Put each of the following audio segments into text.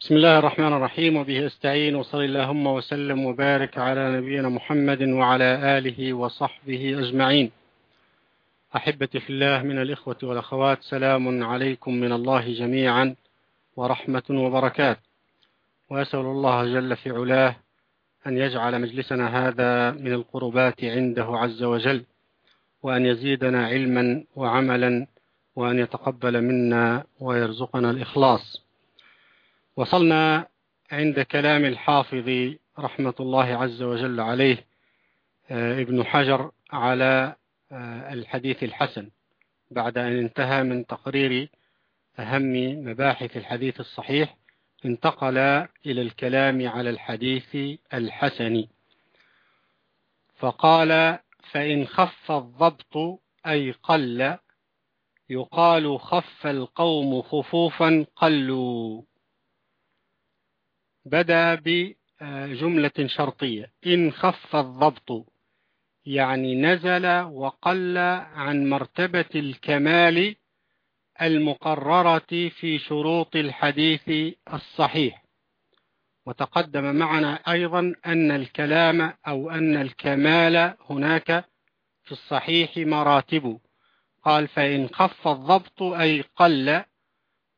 بسم الله الرحمن الرحيم وبه استعين وصلى اللهم وسلم وبارك على نبينا محمد وعلى آله وصحبه أجمعين. أحبتي في الله من الإخوة والأخوات سلام عليكم من الله جميعا ورحمة وبركات. وأسأل الله جل في علاه أن يجعل مجلسنا هذا من القربات عنده عز وجل وأن يزيدنا علما وعملا وأن يتقبل منا ويرزقنا الإخلاص. وصلنا عند كلام الحافظ رحمة الله عز وجل عليه آه، ابن حجر على آه، الحديث الحسن بعد أن انتهى من تقرير أهم مباحث الحديث الصحيح انتقل إلى الكلام على الحديث الحسن. فقال فإن خف الضبط أي قل يقال خف القوم خفوفا قلوا. بدأ بجملة شرطية. إن خف الضبط يعني نزل وقل عن مرتبة الكمال المقررة في شروط الحديث الصحيح. وتقدم معنا أيضا أن الكلام أو أن الكمال هناك في الصحيح مراتب. قال فإن خف الضبط أي قل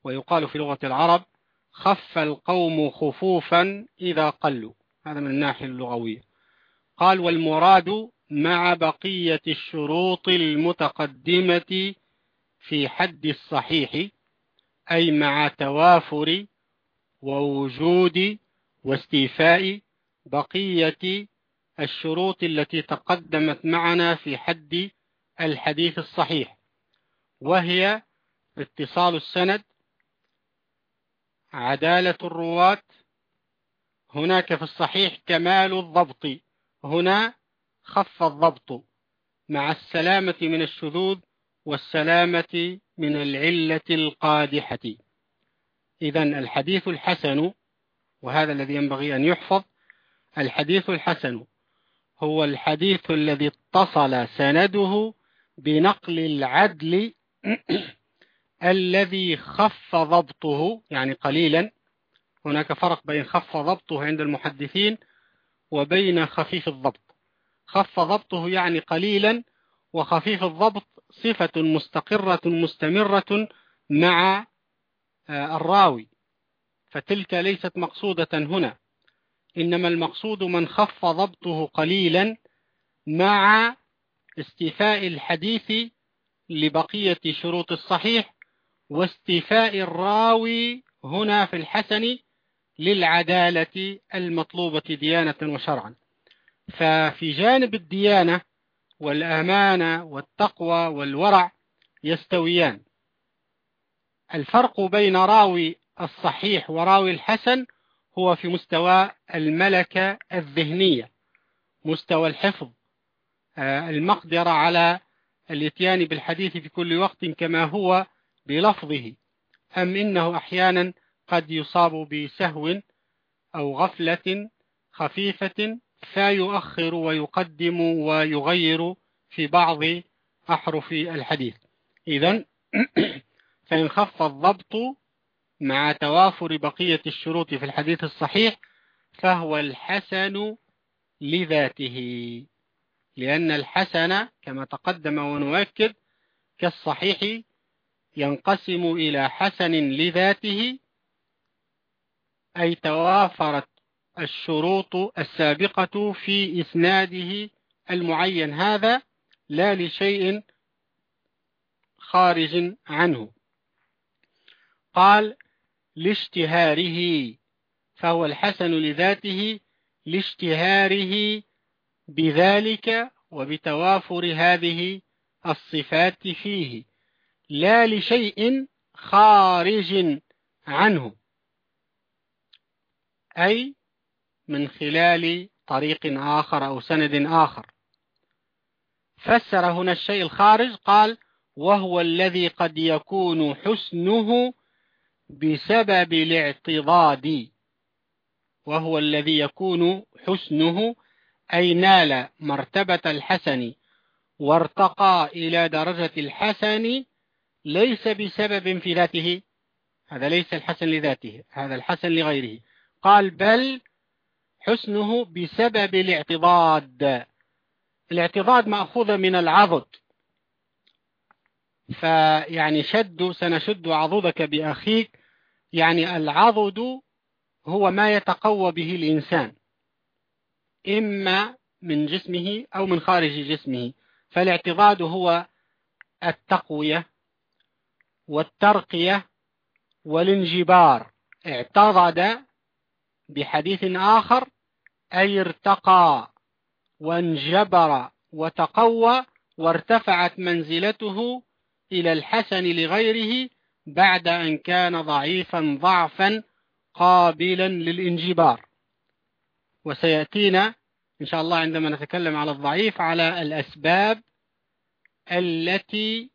ويقال في لغة العرب خف القوم خفوفا إذا قلوا. هذا من الناحية اللغوية. قال والمراد مع بقية الشروط المتقدمة في حد الصحيح أي مع توافر ووجود واستيفاء بقية الشروط التي تقدمت معنا في حد الحديث الصحيح وهي اتصال السند عدالة الرواة. هناك في الصحيح كمال الضبط. هنا خف الضبط. مع السلامة من الشذوذ والسلامة من العلة القادحة. إذا الحديث الحسن وهذا الذي ينبغي أن يحفظ الحديث الحسن هو الحديث الذي اتصل سنده بنقل العدل الذي خف ضبطه يعني قليلا هناك فرق بين خف ضبطه عند المحدثين وبين خفيف الضبط. خف ضبطه يعني قليلا وخفيف الضبط صفة مستقرة مستمرة مع آه، الراوي. فتلك ليست مقصودة هنا. إنما المقصود من خف ضبطه قليلا مع استيفاء الحديث لبقية شروط الصحيح واستيفاء الراوي هنا في الحسن للعدالة المطلوبة ديانة وشرعا. ففي جانب الديانة والأمانة والتقوى والورع يستويان. الفرق بين راوي الصحيح وراوي الحسن هو في مستوى الملكة الذهنية مستوى الحفظ آه، المقدرة على الإتيان بالحديث في كل وقت كما هو بلفظه أم إنه أحيانا قد يصاب بسهو أو غفلة خفيفة فيؤخر ويقدم ويغير في بعض أحرف الحديث. إذا فإن خف الضبط مع توافر بقية الشروط في الحديث الصحيح فهو الحسن لذاته لأن الحسن كما تقدم ونؤكد كالصحيح ينقسم إلى حسن لذاته أي توافرت الشروط السابقة في إسناده المعين هذا لا لشيء خارج عنه. قال لاشتهاره فهو الحسن لذاته لاشتهاره بذلك وبتوافر هذه الصفات فيه. لا لشيء خارج عنه أي من خلال طريق آخر أو سند آخر. فسر هنا الشيء الخارج قال وهو الذي قد يكون حسنه بسبب الاعتضاد. وهو الذي يكون حسنه أي نال مرتبة الحسن وارتقى إلى درجة الحسن ليس بسبب في ذاته هذا ليس الحسن لذاته هذا الحسن لغيره. قال بل حسنه بسبب الاعتضاد. الاعتضاد مأخوذ من العضد. فيعني شد سنشد عضدك بأخيك. يعني العضد هو ما يتقوى به الإنسان إما من جسمه أو من خارج جسمه. فالاعتضاد هو التقوية. والترقية والانجبار. اعتضد بحديث آخر أي ارتقى وانجبر وتقوى وارتفعت منزلته إلى الحسن لغيره بعد أن كان ضعيفا ضعفا قابلا للانجبار. وسيأتينا إن شاء الله عندما نتكلم على الضعيف على الأسباب التي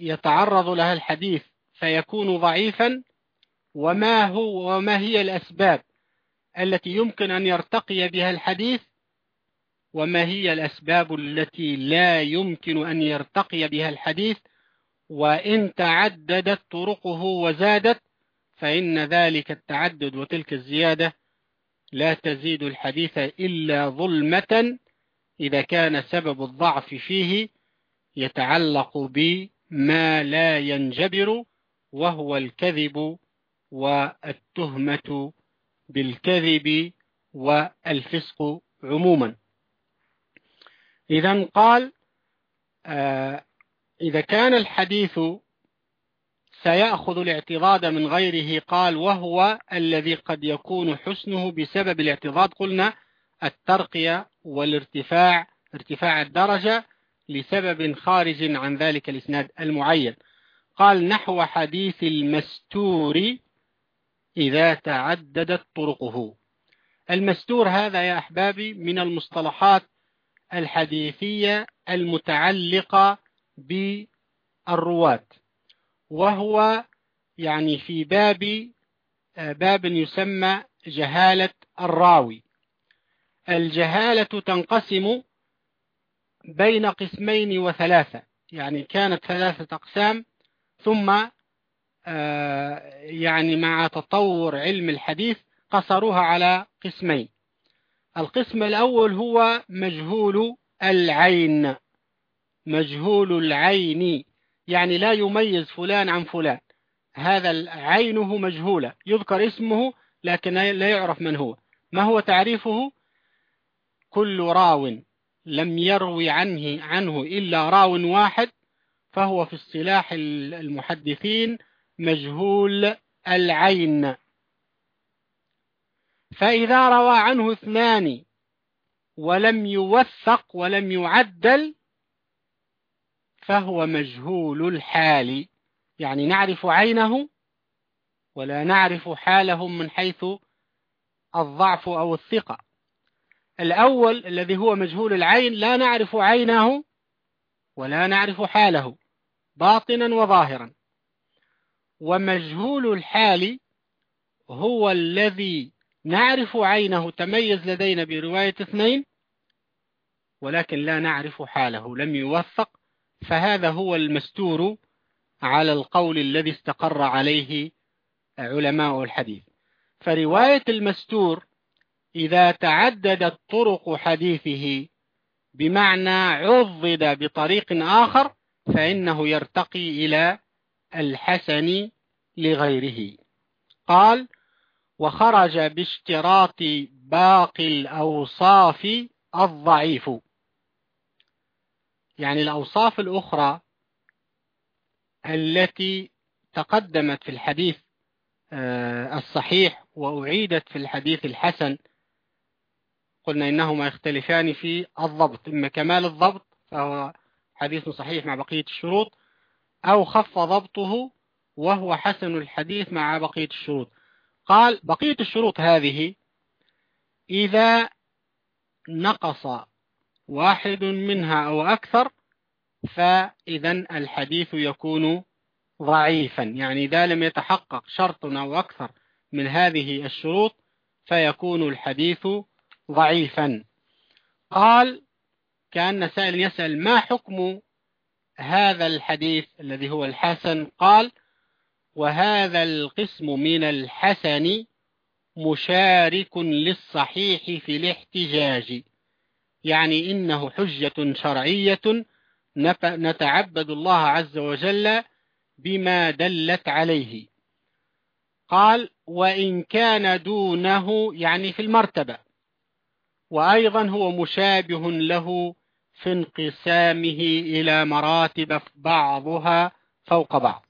يتعرض لها الحديث فيكون ضعيفا وما هو وما هي الأسباب التي يمكن أن يرتقي بها الحديث وما هي الأسباب التي لا يمكن أن يرتقي بها الحديث وإن تعددت طرقه وزادت فإن ذلك التعدد وتلك الزيادة لا تزيد الحديث إلا ظلمة إذا كان سبب الضعف فيه يتعلق بما لا ينجبر وهو الكذب والتهمة بالكذب والفسق عموما. إذا قال آه إذا كان الحديث سيأخذ الاعتراض من غيره قال وهو الذي قد يكون حسنه بسبب الاعتراض قلنا الترقية والارتفاع ارتفاع الدرجة لسبب خارج عن ذلك الإسناد المعين. قال نحو حديث المستور إذا تعددت طرقه. المستور هذا يا أحبابي من المصطلحات الحديثية المتعلقة بالرواة وهو يعني في باب باب يسمى جهالة الراوي. الجهالة تنقسم بين قسمين وثلاثة. يعني كانت ثلاثة أقسام ثم آه، يعني مع تطور علم الحديث قصروها على قسمين. القسم الأول هو مجهول العين. مجهول العين. يعني لا يميز فلان عن فلان. هذا عينه مجهولة. يذكر اسمه لكن لا يعرف من هو. ما هو تعريفه؟ كل راو. لم يروي عنه عنه إلا راو واحد فهو في اصطلاح المحدثين مجهول العين. فإذا روى عنه اثنان ولم يوثق ولم يعدل فهو مجهول الحال. يعني نعرف عينه ولا نعرف حاله من حيث الضعف أو الثقة. الأول الذي هو مجهول العين لا نعرف عينه ولا نعرف حاله باطنا وظاهرا. ومجهول الحال هو الذي نعرف عينه. تميز لدينا برواية اثنين ولكن لا نعرف حاله لم يوثق. فهذا هو المستور على القول الذي استقر عليه علماء الحديث. فرواية المستور إذا تعددت طرق حديثه بمعنى عضد بطريق آخر فإنه يرتقي إلى الحسن لغيره. قال وخرج باشتراط باقي الأوصاف الضعيف. يعني الأوصاف الأخرى التي تقدمت في الحديث آه، الصحيح وأعيدت في الحديث الحسن قلنا إنهما يختلفان في الضبط إما كمال الضبط فهو حديث صحيح مع بقية الشروط أو خف ضبطه وهو حسن الحديث مع بقية الشروط. قال بقية الشروط هذه إذا نقص واحد منها أو أكثر فإذا الحديث يكون ضعيفا. يعني إذا لم يتحقق شرط أو أكثر من هذه الشروط فيكون الحديث ضعيفا. قال كأن سائل يسأل ما حكم هذا الحديث الذي هو الحسن؟ قال وهذا القسم من الحسن مشارك للصحيح في الاحتجاج. يعني إنه حجة شرعية. نتعبد الله عز وجل بما دلت عليه. قال وإن كان دونه يعني في المرتبة. وأيضا هو مشابه له في انقسامه إلى مراتب بعضها فوق بعض.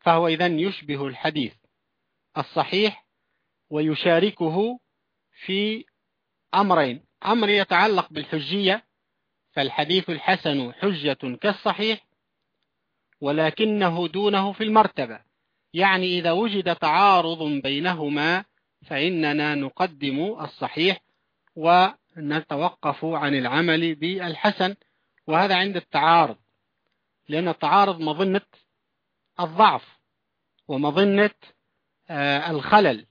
فهو إذا يشبه الحديث الصحيح ويشاركه في أمرين. أمر يتعلق بالحجية فالحديث الحسن حجة كالصحيح ولكنه دونه في المرتبة. يعني إذا وجد تعارض بينهما فإننا نقدم الصحيح ونتوقف عن العمل بالحسن وهذا عند التعارض لأن التعارض مظنة الضعف ومظنة آه، الخلل.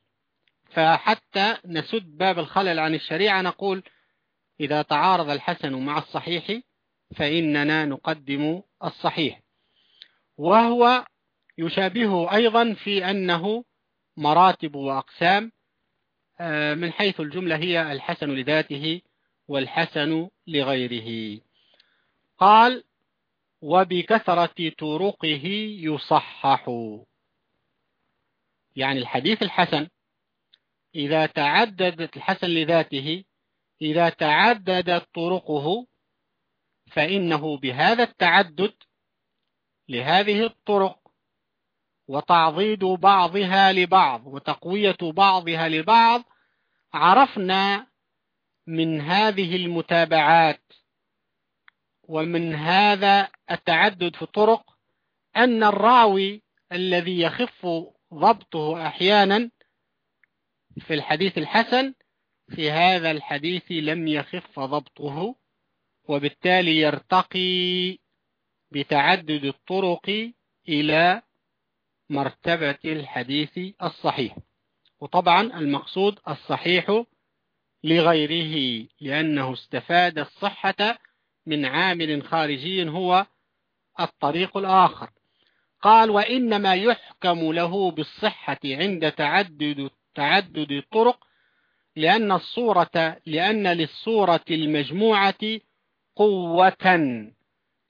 فحتى نسد باب الخلل عن الشريعة نقول إذا تعارض الحسن مع الصحيح فإننا نقدم الصحيح. وهو يشابهه أيضا في أنه مراتب وأقسام من حيث الجملة هي الحسن لذاته والحسن لغيره. قال وبكثرة طرقه يصحح. يعني الحديث الحسن إذا تعددت الحسن لذاته إذا تعددت طرقه فإنه بهذا التعدد لهذه الطرق وتعضيد بعضها لبعض وتقوية بعضها لبعض عرفنا من هذه المتابعات ومن هذا التعدد في الطرق أن الراوي الذي يخف ضبطه أحيانا في الحديث الحسن في هذا الحديث لم يخف ضبطه وبالتالي يرتقي بتعدد الطرق إلى مرتبة الحديث الصحيح. وطبعا المقصود الصحيح لغيره لأنه استفاد الصحة من عامل خارجي هو الطريق الآخر. قال وإنما يحكم له بالصحة عند تعدد تعدد الطرق لأن الصورة لأن للصورة المجموعة قوة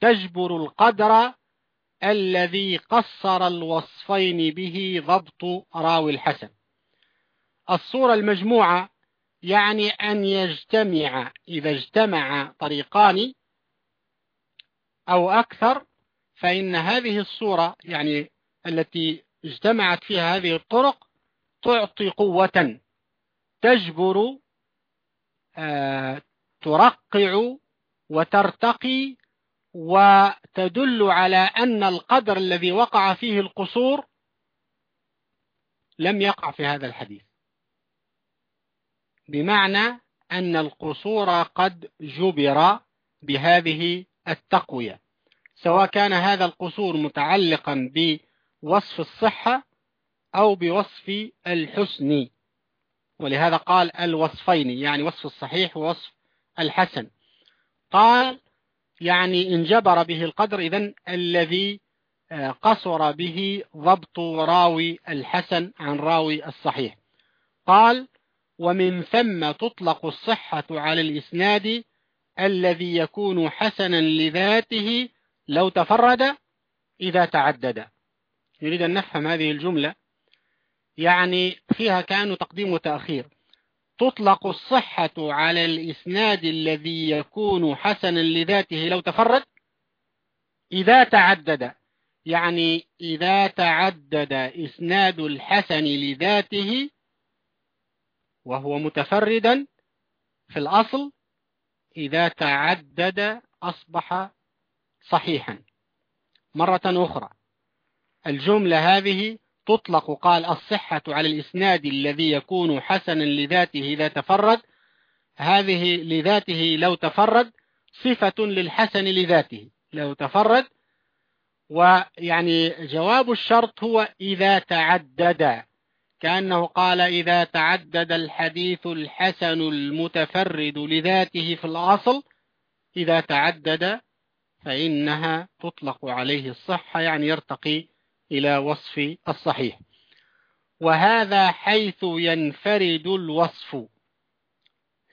تجبر القدر الذي قصر الوصفين به ضبط راوي الحسن. الصورة المجموعة يعني أن يجتمع إذا اجتمع طريقان أو أكثر فإن هذه الصورة يعني التي اجتمعت فيها هذه الطرق تعطي قوة تجبر آه، ترقع وترتقي وتدل على أن القدر الذي وقع فيه القصور لم يقع في هذا الحديث. بمعنى أن القصور قد جبر بهذه التقوية. سواء كان هذا القصور متعلقا بوصف الصحة أو بوصف الحسن. ولهذا قال الوصفين يعني وصف الصحيح ووصف الحسن. قال يعني انجبر به القدر إذن الذي آه، قصر به ضبط راوي الحسن عن راوي الصحيح. قال ومن ثم تطلق الصحة على الإسناد الذي يكون حسنا لذاته لو تفرد إذا تعدد. نريد أن نفهم هذه الجملة. يعني فيها كأن تقديم وتأخير. تطلق الصحة على الإسناد الذي يكون حسنا لذاته لو تفرد؟ إذا تعدد يعني إذا تعدد إسناد الحسن لذاته وهو متفردا في الأصل إذا تعدد أصبح صحيحا. مرة أخرى الجملة هذه تطلق قال الصحة على الإسناد الذي يكون حسنا لذاته إذا تفرد هذه لذاته لو تفرد صفة للحسن لذاته لو تفرد. ويعني جواب الشرط هو إذا تعدد كأنه قال إذا تعدد الحديث الحسن المتفرد لذاته في الأصل إذا تعدد فإنها تطلق عليه الصحة يعني يرتقي إلى وصف الصحيح. وهذا حيث ينفرد الوصف.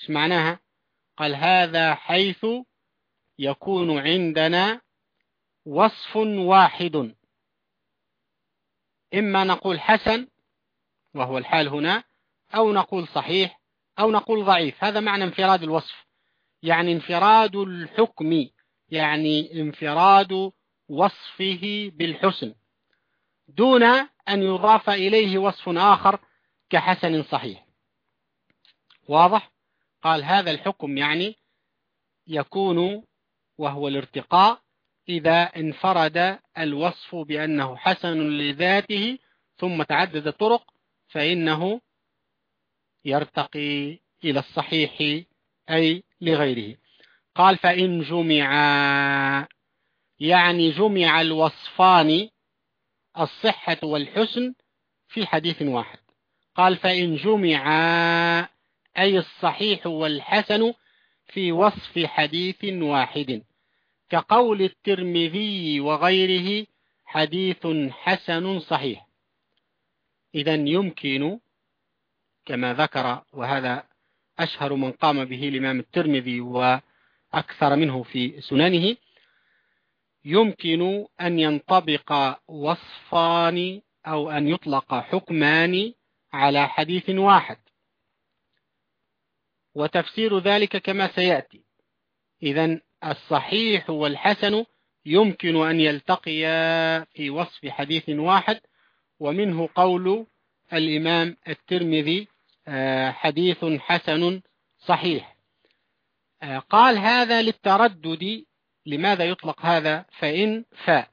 إيش معناها؟ قال هذا حيث يكون عندنا وصف واحد. إما نقول حسن وهو الحال هنا أو نقول صحيح أو نقول ضعيف. هذا معنى انفراد الوصف. يعني انفراد الحكم يعني انفراد وصفه بالحسن. دون أن يضاف إليه وصف آخر كحسن صحيح. واضح؟ قال هذا الحكم يعني يكون وهو الارتقاء إذا انفرد الوصف بأنه حسن لذاته ثم تعدد طرق فإنه يرتقي إلى الصحيح أي لغيره. قال فإن جمعا يعني جمع الوصفان الصحة والحسن في حديث واحد. قال فإن جمعا أي الصحيح والحسن في وصف حديث واحد. كقول الترمذي وغيره حديث حسن صحيح. إذا يمكن كما ذكر وهذا أشهر من قام به الإمام الترمذي وأكثر منه في سننه يمكن أن ينطبق وصفان أو أن يطلق حكمان على حديث واحد. وتفسير ذلك كما سيأتي. إذا الصحيح والحسن يمكن أن يلتقيا في وصف حديث واحد ومنه قول الإمام الترمذي آه، حديث حسن صحيح. آه، قال هذا للتردد لماذا يطلق هذا؟ فإن فاء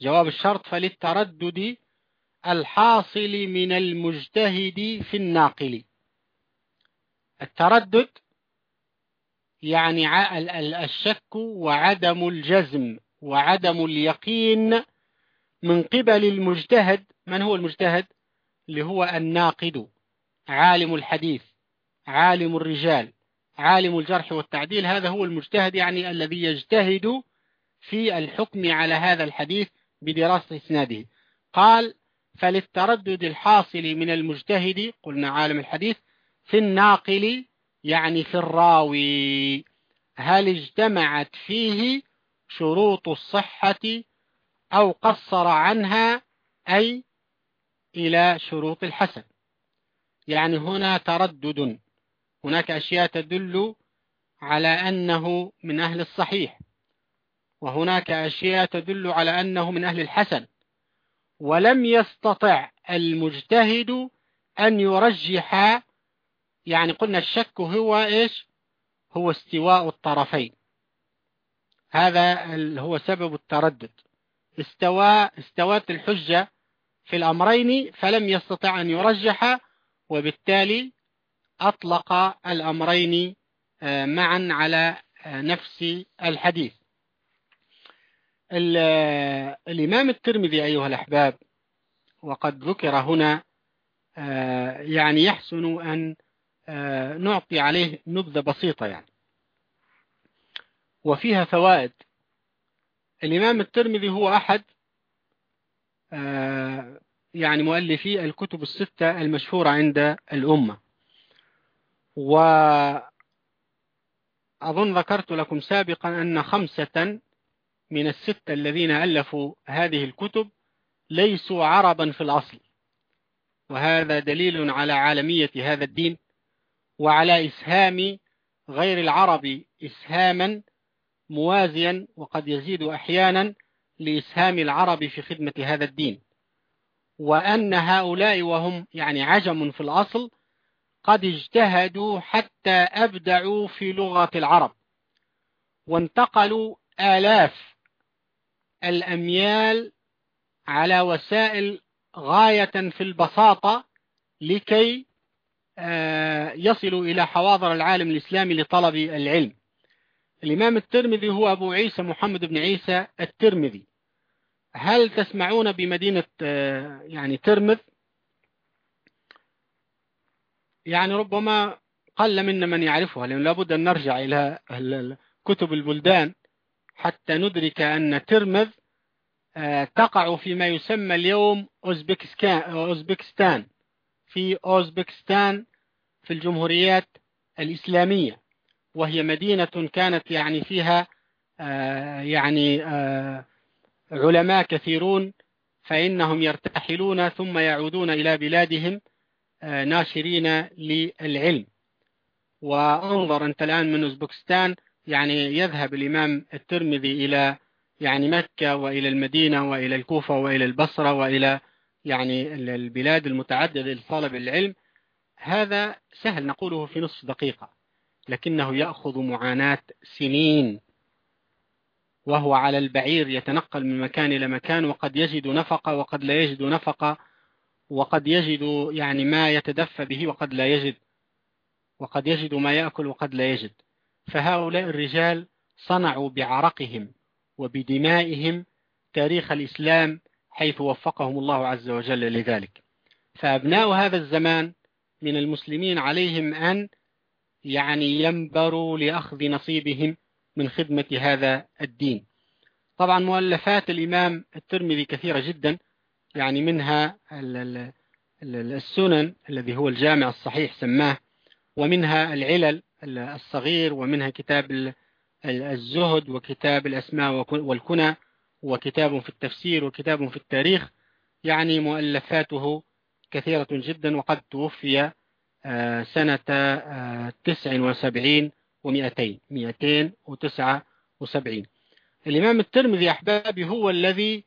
جواب الشرط فللتردد الحاصل من المجتهد في الناقل. التردد يعني الشك وعدم الجزم وعدم اليقين من قبل المجتهد. من هو المجتهد؟ اللي هو الناقد عالم الحديث عالم الرجال. عالم الجرح والتعديل هذا هو المجتهد يعني الذي يجتهد في الحكم على هذا الحديث بدراسة إسناده. قال فللتردد الحاصل من المجتهد قلنا عالم الحديث في الناقل يعني في الراوي. هل اجتمعت فيه شروط الصحة أو قصر عنها أي إلى شروط الحسن؟ يعني هنا تردد هناك أشياء تدل على أنه من أهل الصحيح وهناك أشياء تدل على أنه من أهل الحسن. ولم يستطع المجتهد أن يرجح يعني قلنا الشك هو إيش؟ هو استواء الطرفين. هذا هو سبب التردد. استوى استوات الحجة في الأمرين فلم يستطع أن يرجح وبالتالي أطلق الأمرين آه، معا على آه، نفس الحديث. آه، الإمام الترمذي أيها الأحباب وقد ذكر هنا يعني يحسن أن نعطي عليه نبذة بسيطة يعني. وفيها فوائد. الإمام الترمذي هو أحد يعني مؤلفي الكتب الستة المشهورة عند الأمة. وأظن ذكرت لكم سابقا أن خمسة من الستة الذين ألفوا هذه الكتب ليسوا عربا في الأصل. وهذا دليل على عالمية هذا الدين وعلى إسهام غير العرب إسهاما موازيا وقد يزيد أحيانا لإسهام العرب في خدمة هذا الدين. وأن هؤلاء وهم يعني عجم في الأصل قد اجتهدوا حتى أبدعوا في لغة العرب وانتقلوا آلاف الأميال على وسائل غاية في البساطة لكي آه، يصلوا إلى حواضر العالم الإسلامي لطلب العلم. الإمام الترمذي هو أبو عيسى محمد بن عيسى الترمذي. هل تسمعون بمدينة آه، يعني ترمذ؟ يعني ربما قل منا من يعرفها لأن لابد أن نرجع إلى كتب البلدان حتى ندرك أن ترمذ آه، تقع فيما يسمى اليوم أوزبكستان. في أوزبكستان في الجمهوريات الإسلامية وهي مدينة كانت يعني فيها آه، يعني آه، علماء كثيرون فإنهم يرتحلون ثم يعودون إلى بلادهم. ناشرين للعلم. وانظر أنت الآن من أوزبكستان يعني يذهب الإمام الترمذي إلى يعني مكة وإلى المدينة وإلى الكوفة وإلى البصرة وإلى يعني البلاد المتعددة لطلب العلم. هذا سهل نقوله في نصف دقيقة لكنه يأخذ معاناة سنين. وهو على البعير يتنقل من مكان إلى مكان وقد يجد نفقة وقد لا يجد نفقة. وقد يجد يعني ما يتدفى به وقد لا يجد وقد يجد ما يأكل وقد لا يجد. فهؤلاء الرجال صنعوا بعرقهم وبدمائهم تاريخ الإسلام حيث وفقهم الله عز وجل لذلك. فأبناء هذا الزمان من المسلمين عليهم أن يعني ينبروا لأخذ نصيبهم من خدمة هذا الدين. طبعا مؤلفات الإمام الترمذي كثيرة جدا يعني منها السنن الذي هو الجامع الصحيح سماه ومنها العلل الصغير ومنها كتاب الزهد وكتاب الأسماء والكنى وكتاب في التفسير وكتاب في التاريخ. يعني مؤلفاته كثيرة جدا وقد توفي آه، سنة آه، تسع وسبعين ومئتين مئتين وتسعة وسبعين. الإمام الترمذي أحبابي هو الذي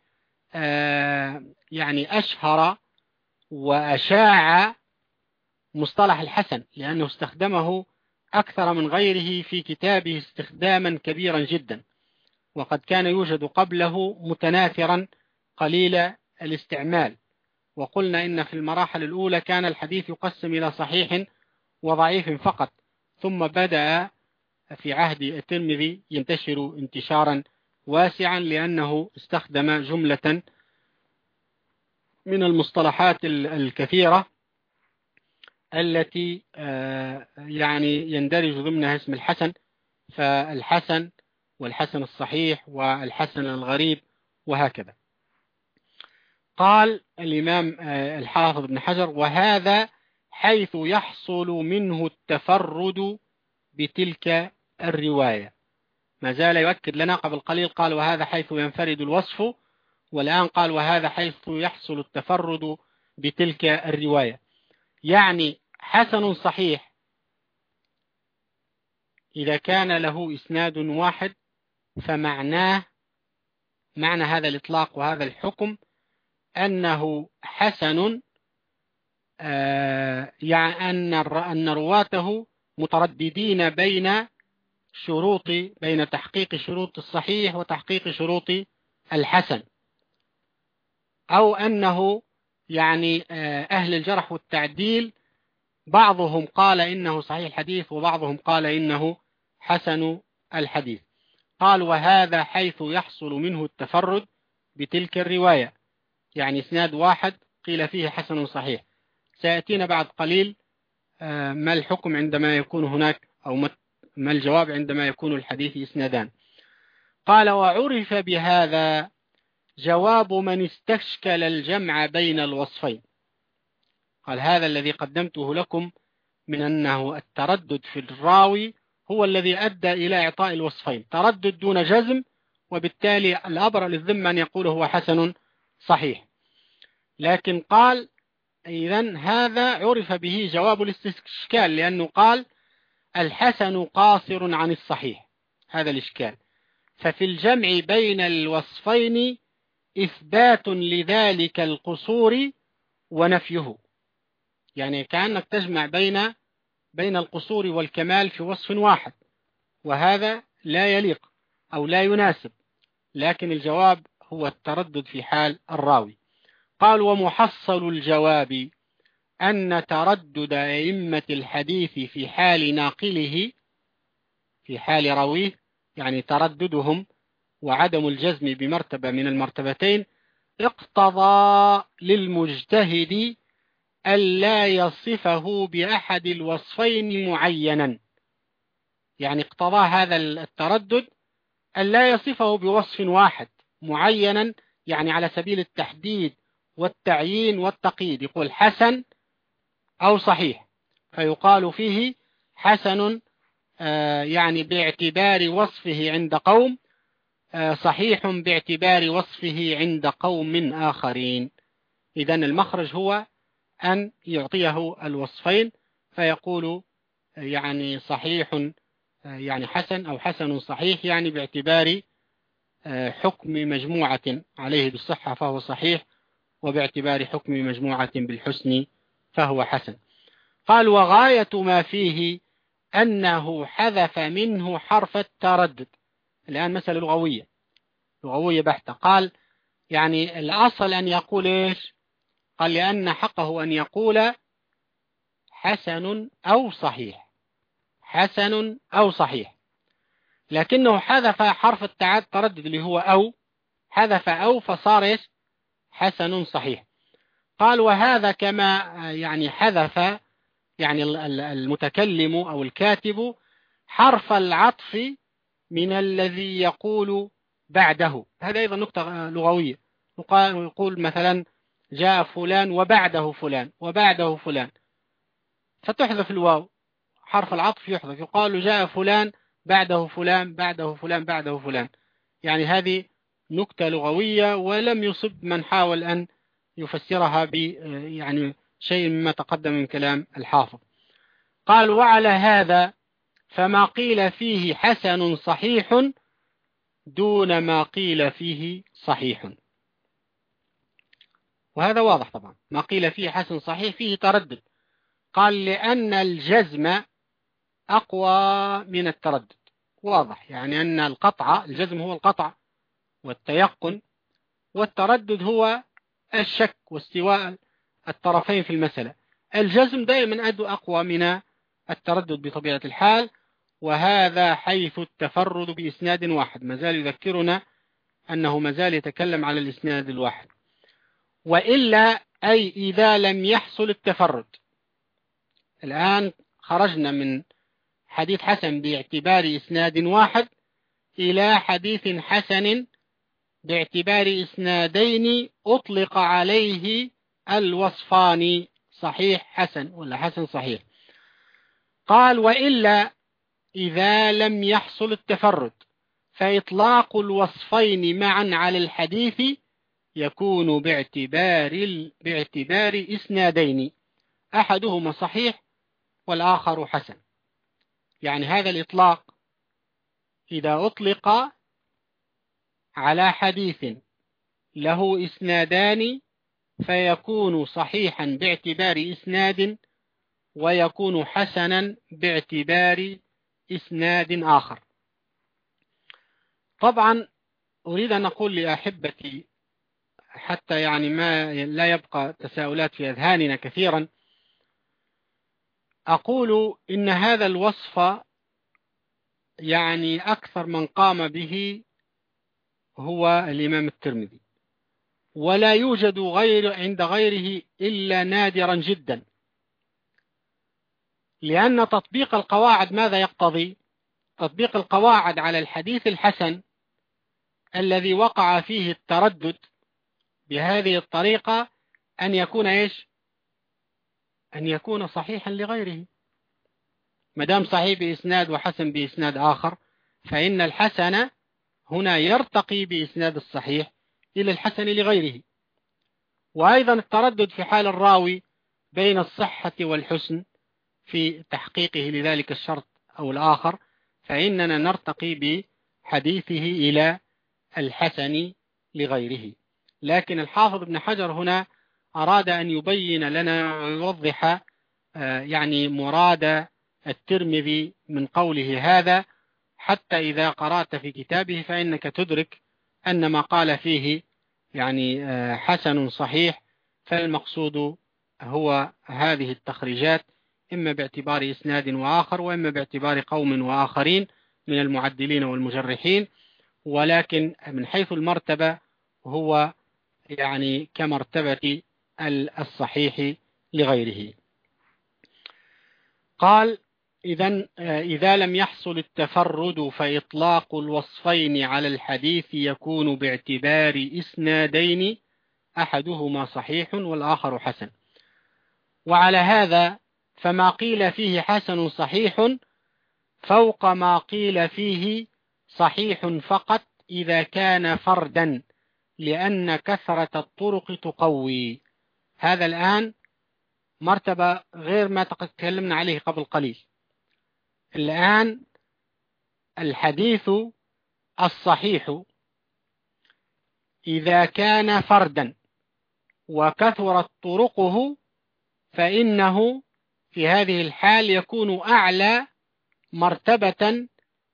يعني أشهر وأشاع مصطلح الحسن لأنه استخدمه أكثر من غيره في كتابه استخداما كبيرا جدا. وقد كان يوجد قبله متناثرا قليل الاستعمال. وقلنا إن في المراحل الأولى كان الحديث يقسم إلى صحيح وضعيف فقط ثم بدأ في عهد الترمذي ينتشر انتشارا واسعا لأنه استخدم جملة من المصطلحات الكثيرة التي آه، يعني يندرج ضمنها اسم الحسن. فالحسن والحسن الصحيح والحسن الغريب وهكذا. قال الإمام آه، الحافظ بن حجر وهذا حيث يحصل منه التفرد بتلك الرواية. ما زال يؤكد لنا قبل قليل قال وهذا حيث ينفرد الوصف والآن قال وهذا حيث يحصل التفرد بتلك الرواية. يعني حسن صحيح إذا كان له إسناد واحد فمعناه معنى هذا الإطلاق وهذا الحكم أنه حسن آه، يعني أن أن رواته مترددين بين شروط بين تحقيق شروط الصحيح وتحقيق شروط الحسن. أو أنه يعني آه، أهل الجرح والتعديل بعضهم قال إنه صحيح الحديث وبعضهم قال إنه حسن الحديث. قال وهذا حيث يحصل منه التفرد بتلك الرواية. يعني إسناد واحد قيل فيه حسن صحيح. سيأتينا بعد قليل آه، ما الحكم عندما يكون هناك أو ما الجواب عندما يكون الحديث إسنادان؟ قال وعرف بهذا جواب من استشكل الجمع بين الوصفين. قال هذا الذي قدمته لكم من أنه التردد في الراوي هو الذي أدى إلى إعطاء الوصفين. تردد دون جزم وبالتالي الأبر للذمة أن يقول هو حسن صحيح. لكن قال إذا هذا عرف به جواب الاستشكال لأنه قال الحسن قاصر عن الصحيح. هذا الإشكال. ففي الجمع بين الوصفين إثبات لذلك القصور ونفيه. يعني كأنك تجمع بين بين القصور والكمال في وصف واحد وهذا لا يليق أو لا يناسب لكن الجواب هو التردد في حال الراوي. قال ومحصل الجواب أن تردد أئمة الحديث في حال ناقله في حال راويه يعني ترددهم وعدم الجزم بمرتبة من المرتبتين اقتضى للمجتهد ألا يصفه بأحد الوصفين معينا. يعني اقتضى هذا التردد ألا يصفه بوصف واحد معينا يعني على سبيل التحديد والتعيين والتقييد. يقول حسن أو صحيح فيقال فيه حسن آه، يعني باعتبار وصفه عند قوم آه، صحيح باعتبار وصفه عند قوم آخرين. إذا المخرج هو أن يعطيه الوصفين فيقول يعني صحيح يعني حسن أو حسن صحيح يعني باعتبار حكم مجموعة عليه بالصحة فهو صحيح وباعتبار حكم مجموعة بالحسن فهو حسن. قال وغاية ما فيه أنه حذف منه حرف التردد. الآن مسألة لغوية. لغوية بحتة. قال يعني الأصل أن يقول إيش؟ قال لأن حقه أن يقول حسن أو صحيح. حسن أو صحيح. لكنه حذف حرف التردد اللي هو أو. حذف أو فصار إيش؟ حسن صحيح. قال وهذا كما يعني حذف يعني المتكلم أو الكاتب حرف العطف من الذي يقول بعده. هذا أيضا نقطة لغوية. يقول مثلا جاء فلان وبعده فلان وبعده فلان. فتحذف الواو. حرف العطف يحذف. يقال جاء فلان بعده فلان بعده فلان بعده فلان. يعني هذه نكتة لغوية ولم يصب من حاول أن يفسرها ب يعني شيء مما تقدم من كلام الحافظ. قال وعلى هذا فما قيل فيه حسن صحيح دون ما قيل فيه صحيح. وهذا واضح طبعا. ما قيل فيه حسن صحيح فيه تردد. قال لأن الجزم أقوى من التردد. واضح. يعني أن القطع الجزم هو القطع والتيقن والتردد هو الشك واستواء الطرفين في المسألة. الجزم دائما أدو أقوى من التردد بطبيعة الحال وهذا حيث التفرد بإسناد واحد. مازال يذكرنا أنه مازال يتكلم على الإسناد الواحد. وإلا أي إذا لم يحصل التفرد. الآن خرجنا من حديث حسن باعتبار إسناد واحد إلى حديث حسن باعتبار إسنادين أطلق عليه الوصفان. صحيح حسن ولا حسن صحيح؟ قال وإلا إذا لم يحصل التفرد فإطلاق الوصفين معا على الحديث يكون باعتبار باعتبار إسنادين. أحدهما صحيح والآخر حسن. يعني هذا الإطلاق إذا أطلق على حديث له إسنادان فيكون صحيحا باعتبار إسناد ويكون حسنا باعتبار إسناد آخر. طبعا أريد أن أقول لأحبتي حتى يعني ما لا يبقى تساؤلات في أذهاننا كثيرا. أقول إن هذا الوصف يعني أكثر من قام به هو الإمام الترمذي. ولا يوجد غير عند غيره إلا نادرا جدا. لأن تطبيق القواعد ماذا يقتضي؟ تطبيق القواعد على الحديث الحسن الذي وقع فيه التردد بهذه الطريقة أن يكون إيش؟ أن يكون صحيحا لغيره. مدام صحيح بإسناد وحسن بإسناد آخر فإن الحسن هنا يرتقي بإسناد الصحيح إلى الحسن لغيره. وأيضا التردد في حال الراوي بين الصحة والحسن في تحقيقه لذلك الشرط أو الآخر فإننا نرتقي بحديثه إلى الحسن لغيره. لكن الحافظ ابن حجر هنا أراد أن يبين لنا ويوضح آه، يعني مراد الترمذي من قوله هذا حتى إذا قرأت في كتابه فإنك تدرك أن ما قال فيه يعني آه، حسن صحيح فالمقصود هو هذه التخريجات إما باعتبار إسناد وآخر وإما باعتبار قوم وآخرين من المعدلين والمجرحين. ولكن من حيث المرتبة هو يعني كمرتبة الصحيح لغيره. قال إذا آه، إذا لم يحصل التفرد فإطلاق الوصفين على الحديث يكون باعتبار إسنادين أحدهما صحيح والآخر حسن. وعلى هذا فما قيل فيه حسن صحيح فوق ما قيل فيه صحيح فقط إذا كان فردا لأن كثرة الطرق تقوي. هذا الآن مرتبة غير ما تكلمنا عليه قبل قليل. الآن الحديث الصحيح. إذا كان فردا وكثرت طرقه فإنه في هذه الحال يكون أعلى مرتبة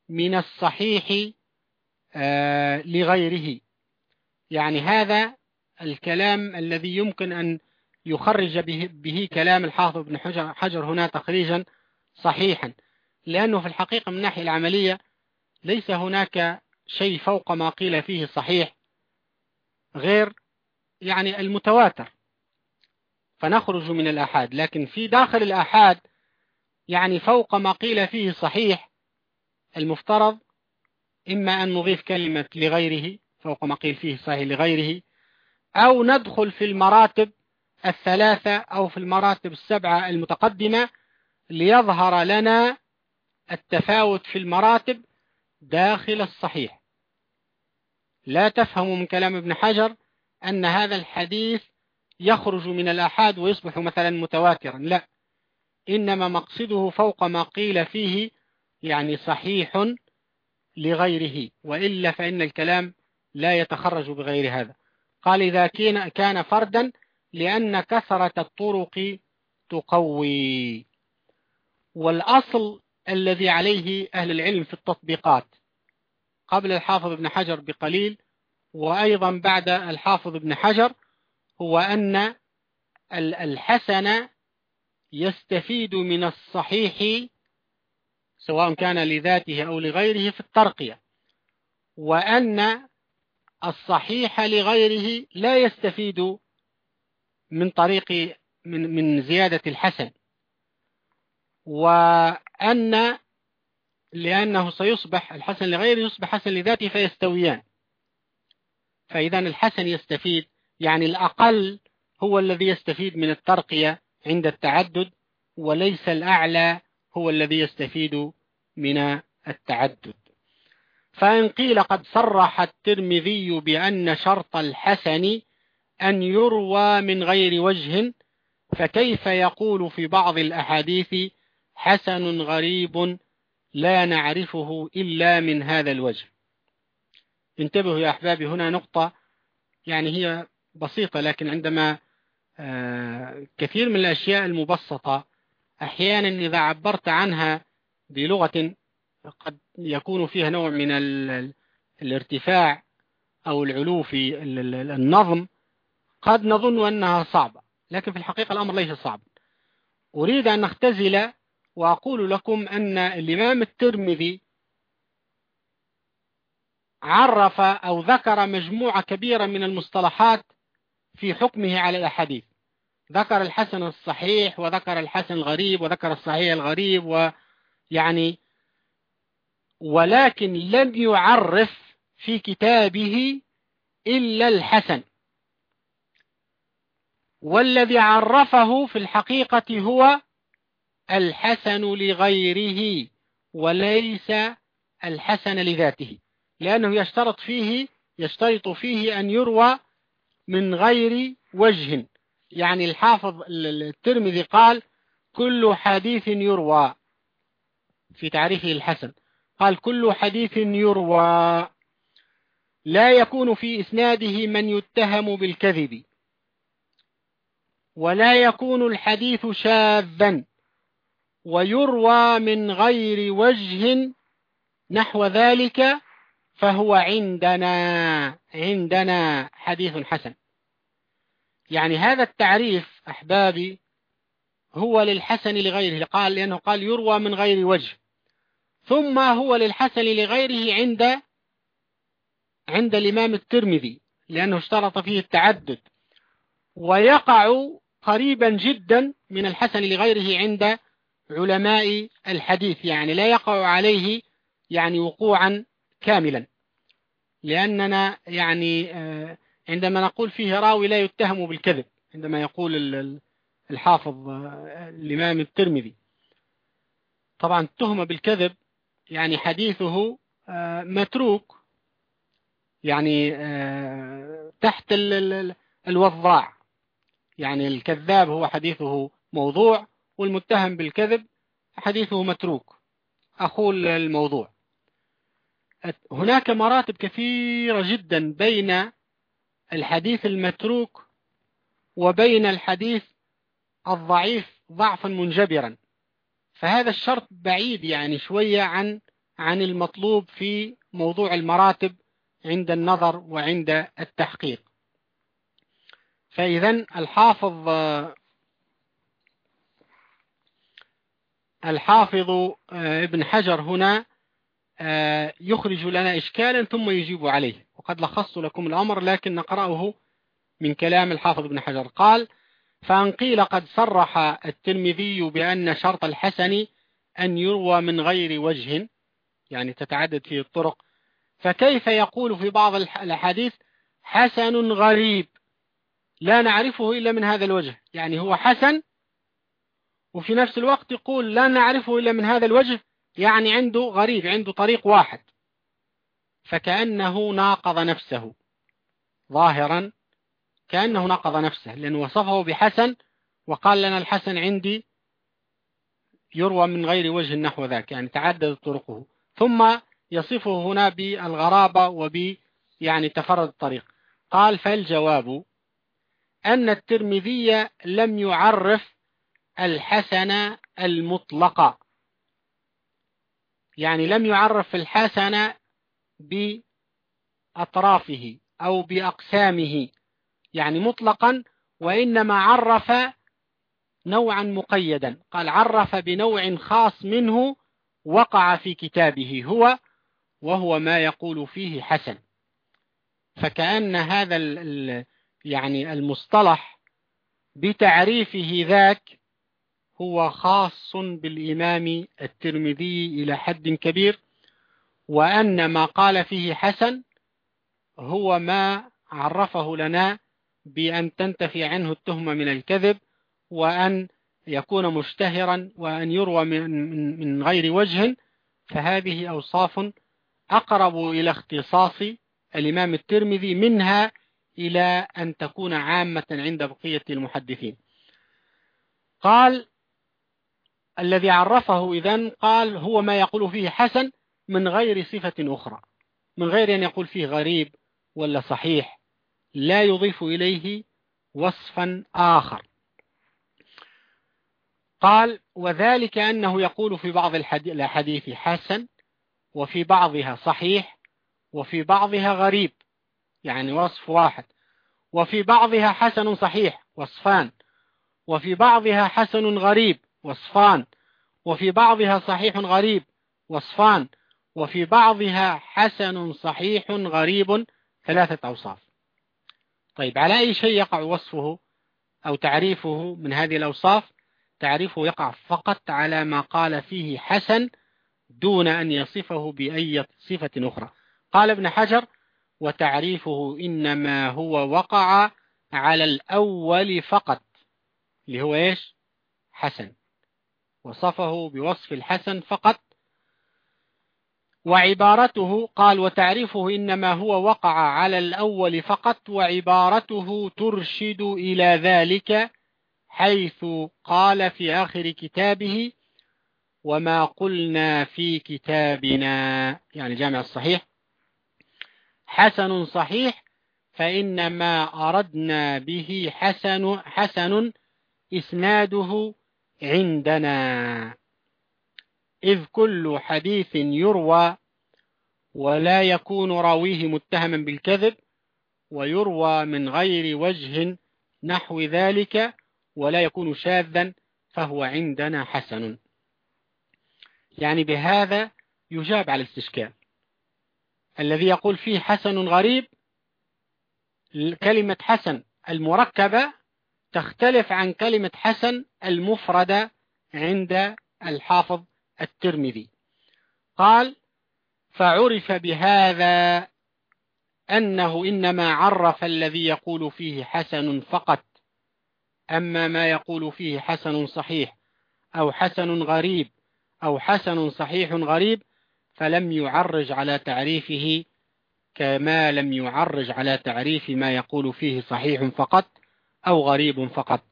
من الصحيح آه، لغيره. يعني هذا الكلام الذي يمكن أن يخرج به, به كلام الحافظ بن حجر, حجر هنا تخريجا صحيحا. لأنه في الحقيقة من الناحية العملية ليس هناك شيء فوق ما قيل فيه صحيح غير يعني المتواتر. فنخرج من الآحاد لكن في داخل الآحاد يعني فوق ما قيل فيه صحيح المفترض إما أن نضيف كلمة لغيره فوق ما قيل فيه صحيح لغيره أو ندخل في المراتب الثلاثة أو في المراتب السبعة المتقدمة ليظهر لنا التفاوت في المراتب داخل الصحيح. لا تفهم من كلام ابن حجر أن هذا الحديث يخرج من الآحاد ويصبح مثلا متواترا. لا إنما مقصده فوق ما قيل فيه يعني صحيح لغيره وإلا فإن الكلام لا يتخرج بغير هذا. قال إذا كان فردا لأن كثرة الطرق تقوي. والأصل الذي عليه أهل العلم في التطبيقات قبل الحافظ ابن حجر بقليل وأيضا بعد الحافظ ابن حجر هو أن الحسن يستفيد من الصحيح سواء كان لذاته أو لغيره في الترقية وأن الصحيح لغيره لا يستفيد من طريق من من زيادة الحسن. وأن لأنه سيصبح الحسن لغيره يصبح حسن لذاته فيستويان. فإذا الحسن يستفيد يعني الأقل هو الذي يستفيد من الترقية عند التعدد وليس الأعلى هو الذي يستفيد من التعدد. فإن قيل قد صرح الترمذي بأن شرط الحسن أن يروى من غير وجه فكيف يقول في بعض الأحاديث حسن غريب لا نعرفه إلا من هذا الوجه. انتبهوا يا أحبابي هنا نقطة يعني هي بسيطة لكن عندما آه، كثير من الأشياء المبسطة أحيانا إذا عبرت عنها بلغة قد يكون فيها نوع من الارتفاع أو العلو في النظم قد نظن أنها صعبة. لكن في الحقيقة الأمر ليس صعب. أريد أن نختزل وأقول لكم أن الإمام الترمذي عرف أو ذكر مجموعة كبيرة من المصطلحات في حكمه على الأحاديث. ذكر الحسن الصحيح وذكر الحسن الغريب وذكر الصحيح الغريب ويعني ولكن لم يعرف في كتابه إلا الحسن. والذي عرفه في الحقيقة هو الحسن لغيره وليس الحسن لذاته لأنه يشترط فيه يشترط فيه أن يروى من غير وجه. يعني الحافظ الترمذي قال كل حديث يروى في تعريفه الحسن. قال كل حديث يروى لا يكون في إسناده من يتهم بالكذب ولا يكون الحديث شاذا. ويروى من غير وجه نحو ذلك فهو عندنا عندنا حديث حسن. يعني هذا التعريف أحبابي هو للحسن لغيره قال لأنه قال يروى من غير وجه. ثم هو للحسن لغيره عند عند الإمام الترمذي لأنه اشترط فيه التعدد. ويقع قريبا جدا من الحسن لغيره عند علماء الحديث يعني لا يقع عليه يعني وقوعا كاملا. لأننا يعني آه، عندما نقول فيه راوي لا يتهم بالكذب عندما يقول الحافظ آه، الإمام الترمذي. طبعا التهمة بالكذب يعني حديثه آه، متروك يعني تحت الوضاع يعني الكذاب هو حديثه موضوع والمتهم بالكذب حديثه متروك. أقول الموضوع. هناك مراتب كثيرة جدا بين الحديث المتروك وبين الحديث الضعيف ضعفا منجبرا. فهذا الشرط بعيد يعني شوية عن عن المطلوب في موضوع المراتب عند النظر وعند التحقيق. فإذا الحافظ الحافظ آه، ابن حجر هنا آه، يخرج لنا إشكالا ثم يجيب عليه. وقد لخصت لكم الأمر لكن نقرأه من كلام الحافظ ابن حجر. قال فأن قيل قد صرح الترمذي بأن شرط الحسن أن يروى من غير وجه يعني تتعدد فيه الطرق. فكيف يقول في بعض الحديث حسن غريب لا نعرفه إلا من هذا الوجه يعني هو حسن وفي نفس الوقت يقول لا نعرفه إلا من هذا الوجه يعني عنده غريب عنده طريق واحد. فكأنه ناقض نفسه ظاهرا كأنه ناقض نفسه لأنه وصفه بحسن وقال لنا الحسن عندي يروى من غير وجه نحو ذاك يعني تعدد طرقه. ثم يصفه هنا بالغرابة وب يعني تفرد الطريق. قال فالجواب أن الترمذي لم يعرف الحسن المطلق. يعني لم يعرف الحسن بأطرافه أو بأقسامه. يعني مطلقا وإنما عرف نوعا مقيدا. قال عرف بنوع خاص منه وقع في كتابه هو وهو ما يقول فيه حسن. فكأن هذا يعني المصطلح بتعريفه ذاك هو خاص بالإمام الترمذي إلى حد كبير وأن ما قال فيه حسن هو ما عرفه لنا بأن تنتفي عنه التهمة من الكذب وأن يكون مشتهرا وأن يروى من, من غير وجه. فهذه أوصاف أقرب إلى اختصاص الإمام الترمذي منها إلى أن تكون عامة عند بقية المحدثين. قال الذي عرفه إذن قال هو ما يقول فيه حسن من غير صفة أخرى من غير أن يقول فيه غريب ولا صحيح لا يضيف إليه وصفا آخر. قال وذلك أنه يقول في بعض الحديث حسن وفي بعضها صحيح وفي بعضها غريب يعني وصف واحد. وفي بعضها حسن صحيح وصفان وفي بعضها حسن غريب وصفان وفي بعضها صحيح غريب وصفان وفي بعضها حسن صحيح غريب ثلاثة أوصاف. طيب على أي شيء يقع وصفه أو تعريفه من هذه الأوصاف؟ تعريفه يقع فقط على ما قال فيه حسن دون أن يصفه بأي صفة أخرى. قال ابن حجر وتعريفه إنما هو وقع على الأول فقط اللي هو إيش؟ حسن. وصفه بوصف الحسن فقط. وعبارته قال وتعريفه إنما هو وقع على الأول فقط وعبارته ترشد إلى ذلك حيث قال في آخر كتابه وما قلنا في كتابنا يعني جامع الصحيح. حسن صحيح فإنما أردنا به حسن حسن إسناده عندنا. إذ كل حديث يروى ولا يكون راويه متهما بالكذب ويروى من غير وجه نحو ذلك ولا يكون شاذا فهو عندنا حسن. يعني بهذا يجاب على الاستشكال. الذي يقول فيه حسن غريب كلمة حسن المركبة تختلف عن كلمة حسن المفردة عند الحافظ الترمذي. قال فعرف بهذا أنه إنما عرف الذي يقول فيه حسن فقط. أما ما يقول فيه حسن صحيح أو حسن غريب أو حسن صحيح غريب فلم يعرج على تعريفه كما لم يعرج على تعريف ما يقول فيه صحيح فقط. أو غريب فقط.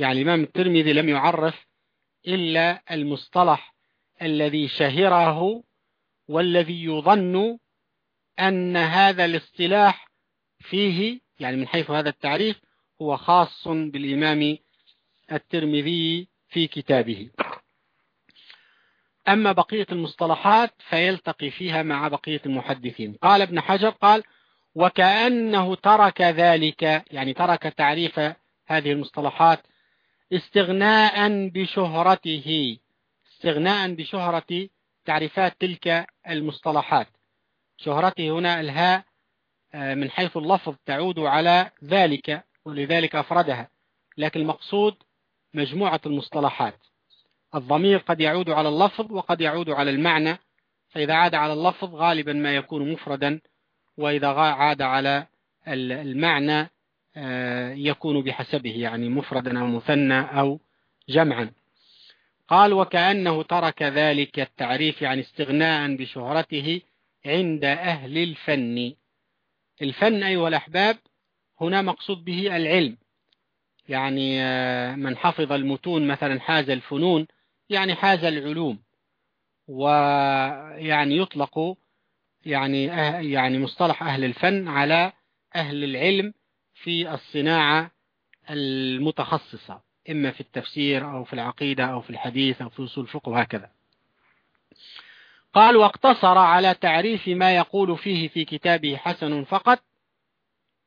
يعني الإمام الترمذي لم يعرف إلا المصطلح الذي شهره والذي يظن أن هذا الاصطلاح فيه يعني من حيث هذا التعريف هو خاص بالإمام الترمذي في كتابه. أما بقية المصطلحات فيلتقي فيها مع بقية المحدثين. قال ابن حجر قال وكأنه ترك ذلك يعني ترك تعريف هذه المصطلحات استغناء بشهرته استغناء بشهرة تعريفات تلك المصطلحات. شهرته هنا الهاء آه، من حيث اللفظ تعود على ذلك ولذلك أفردها. لكن المقصود مجموعة المصطلحات. الضمير قد يعود على اللفظ وقد يعود على المعنى فإذا عاد على اللفظ غالبا ما يكون مفردا وإذا عاد على المعنى آه، يكون بحسبه يعني مفردا أو مثنى أو جمعا. قال وكأنه ترك ذلك التعريف يعني استغناء بشهرته عند أهل الفن. الفن أيها الأحباب هنا مقصود به العلم. يعني آه، من حفظ المتون مثلا حاز الفنون يعني حاز العلوم. ويعني يطلق يعني أه، يعني مصطلح أهل الفن على أهل العلم في الصناعة المتخصصة إما في التفسير أو في العقيدة أو في الحديث أو في أصول الفقه وهكذا. قال واقتصر على تعريف ما يقول فيه في كتابه حسن فقط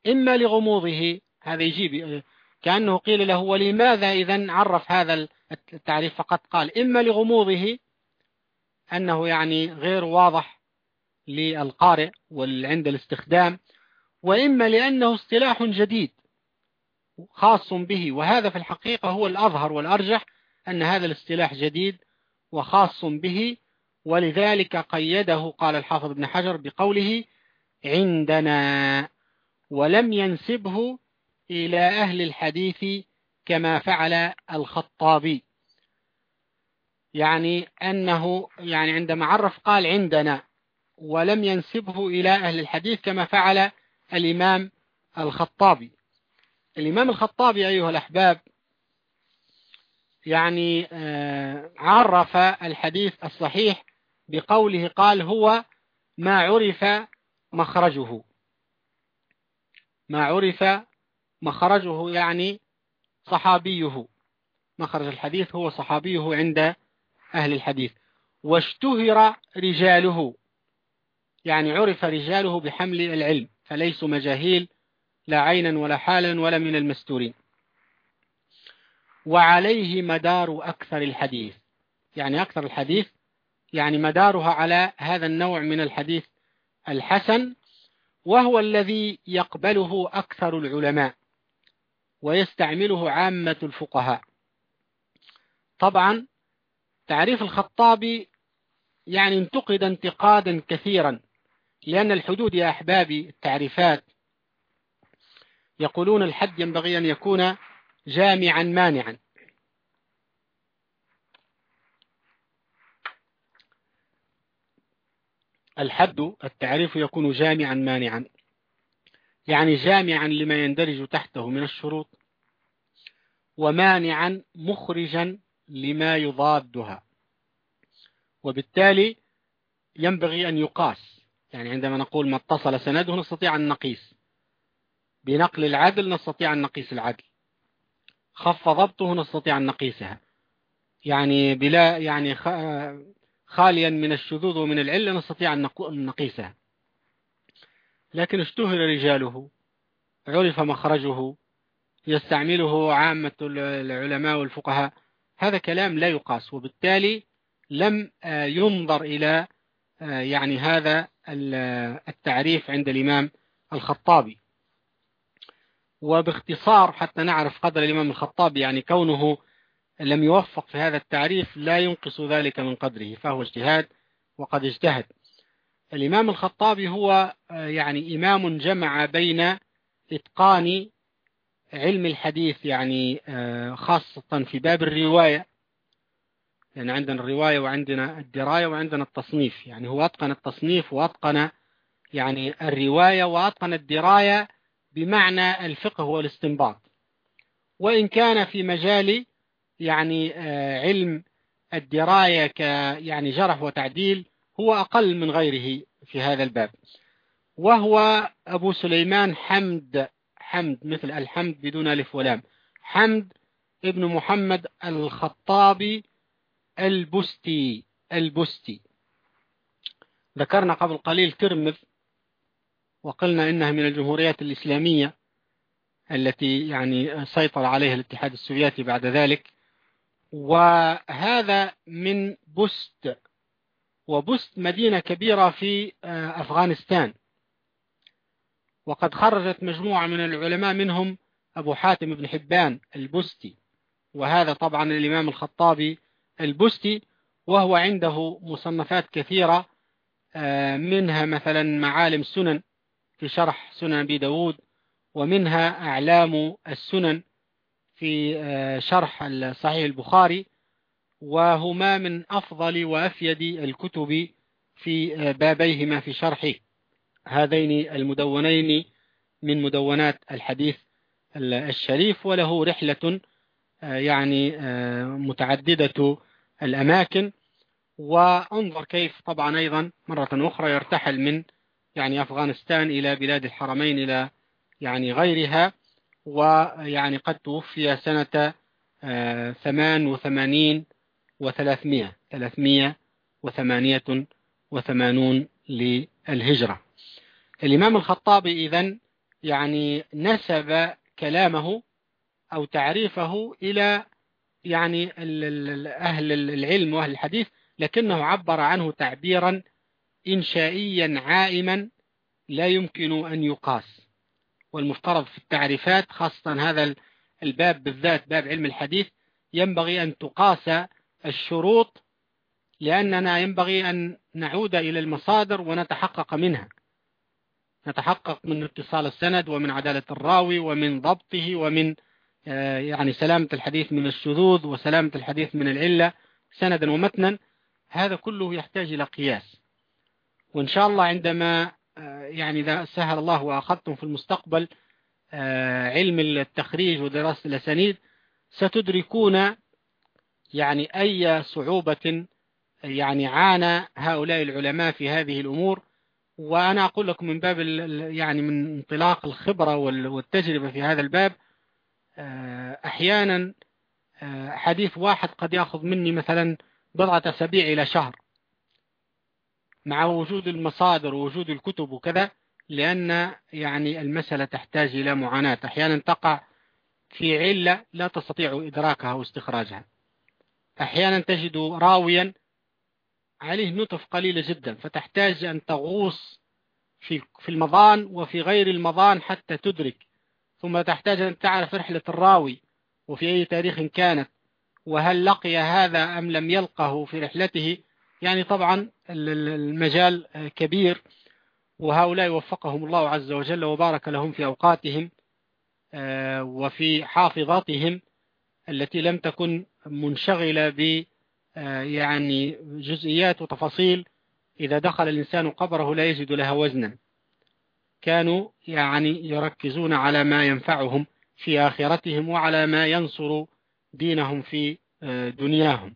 إما لغموضه. هذا يجيب كأنه قيل له ولماذا إذا عرف هذا التعريف فقط؟ قال إما لغموضه أنه يعني غير واضح للقارئ وعند الاستخدام وإما لأنه اصطلاح جديد خاص به. وهذا في الحقيقة هو الأظهر والأرجح أن هذا الاصطلاح جديد وخاص به ولذلك قيده قال الحافظ ابن حجر بقوله عندنا ولم ينسبه إلى أهل الحديث كما فعل الخطابي. يعني أنه يعني عندما عرف قال عندنا ولم ينسبه إلى أهل الحديث كما فعل الإمام الخطابي. الإمام الخطابي أيها الأحباب يعني آه، عرف الحديث الصحيح بقوله قال هو ما عرف مخرجه. ما عرف مخرجه يعني صحابيه. مخرج الحديث هو صحابيه عند أهل الحديث. واشتهر رجاله. يعني عرف رجاله بحمل العلم فليسوا مجاهيل لا عينا ولا حالا ولا من المستورين. وعليه مدار أكثر الحديث. يعني أكثر الحديث يعني مدارها على هذا النوع من الحديث الحسن وهو الذي يقبله أكثر العلماء ويستعمله عامة الفقهاء. طبعا تعريف الخطابي يعني انتقد انتقادا كثيرا لأن الحدود يا أحبابي التعريفات يقولون الحد ينبغي أن يكون جامعا مانعا. الحد التعريف يكون جامعا مانعا. يعني جامعا لما يندرج تحته من الشروط ومانعا مخرجا لما يضادها. وبالتالي ينبغي أن يقاس يعني عندما نقول ما اتصل سنده نستطيع أن نقيس. بنقل العدل نستطيع أن نقيس العدل. خف ضبطه نستطيع أن نقيسها. يعني بلا يعني خاليا من الشذوذ ومن العلة نستطيع أن نقيسها. لكن اشتهر رجاله عرف مخرجه يستعمله عامة العلماء والفقهاء. هذا كلام لا يقاس وبالتالي لم آه، ينظر إلى آه، يعني هذا التعريف عند الإمام الخطابي. وباختصار حتى نعرف قدر الإمام الخطابي يعني كونه لم يوفق في هذا التعريف لا ينقص ذلك من قدره فهو اجتهاد وقد اجتهد. الإمام الخطابي هو آه، يعني إمام جمع بين إتقان علم الحديث يعني آه، خاصة في باب الرواية يعني عندنا الرواية وعندنا الدراية وعندنا التصنيف. يعني هو أتقن التصنيف وأتقن يعني الرواية وأتقن الدراية بمعنى الفقه والاستنباط. وإن كان في مجال يعني آه، علم الدراية ك يعني جرح وتعديل هو أقل من غيره في هذا الباب. وهو أبو سليمان حمد حمد مثل الحمد بدون ألف ولام. حمد ابن محمد الخطابي البستي البستي ذكرنا قبل قليل ترمذ وقلنا إنها من الجمهوريات الإسلامية التي يعني سيطر عليها الاتحاد السوفيتي بعد ذلك. وهذا من بست وبست مدينة كبيرة في آه، أفغانستان. وقد خرجت مجموعة من العلماء منهم أبو حاتم بن حبان البستي وهذا طبعا الإمام الخطابي البستي وهو عنده مصنفات كثيرة آه، منها مثلا معالم سنن في شرح سنن أبي داود ومنها أعلام السنن في آه، شرح صحيح البخاري وهما من أفضل وأفيد الكتب في آه، بابيهما في شرح هذين المدونين من مدونات الحديث الشريف وله رحلة يعني متعددة الأماكن وانظر كيف طبعا أيضا مرة أخرى يرتحل من يعني أفغانستان إلى بلاد الحرمين إلى يعني غيرها ويعني قد توفي سنة آه، ثمان وثمانين وثلاثمائة ثلاثمائة وثمانية وثمانون للهجرة. الإمام الخطابي إذن يعني نسب كلامه أو تعريفه إلى يعني أهل العلم وأهل الحديث لكنه عبر عنه تعبيرا إنشائيا عائما لا يمكن أن يقاس. والمفترض في التعريفات خاصة هذا الباب بالذات باب علم الحديث ينبغي أن تقاس الشروط لأننا ينبغي أن نعود إلى المصادر ونتحقق منها. نتحقق من اتصال السند ومن عدالة الراوي ومن ضبطه ومن يعني سلامة الحديث من الشذوذ وسلامة الحديث من العلة سندا ومتنا هذا كله يحتاج إلى قياس. وإن شاء الله عندما آه، يعني إذا سهل الله وأخذتم في المستقبل آه، علم التخريج ودراسة الأسانيد ستدركون يعني أي صعوبة يعني عانى هؤلاء العلماء في هذه الأمور. وأنا أقول لكم من باب يعني من انطلاق الخبرة والتجربة في هذا الباب آه، أحيانا حديث واحد قد يأخذ مني مثلا بضعة أسابيع إلى شهر مع وجود المصادر ووجود الكتب وكذا لأن يعني المسألة تحتاج إلى معاناة. أحيانا تقع في علة لا تستطيع إدراكها واستخراجها أحيانا تجد راويا عليه نطف قليلة جدا فتحتاج أن تغوص في في المضان وفي غير المضان حتى تدرك ثم تحتاج أن تعرف رحلة الراوي وفي أي تاريخ كانت وهل لقي هذا أم لم يلقه في رحلته؟ يعني طبعا المجال كبير وهؤلاء وفقهم الله عز وجل وبارك لهم في أوقاتهم آه، وفي حافظاتهم التي لم تكن منشغلة ب آه، يعني جزئيات وتفاصيل. إذا دخل الإنسان قبره لا يجد لها وزنا. كانوا يعني يركزون على ما ينفعهم في آخرتهم وعلى ما ينصر دينهم في آه، دنياهم.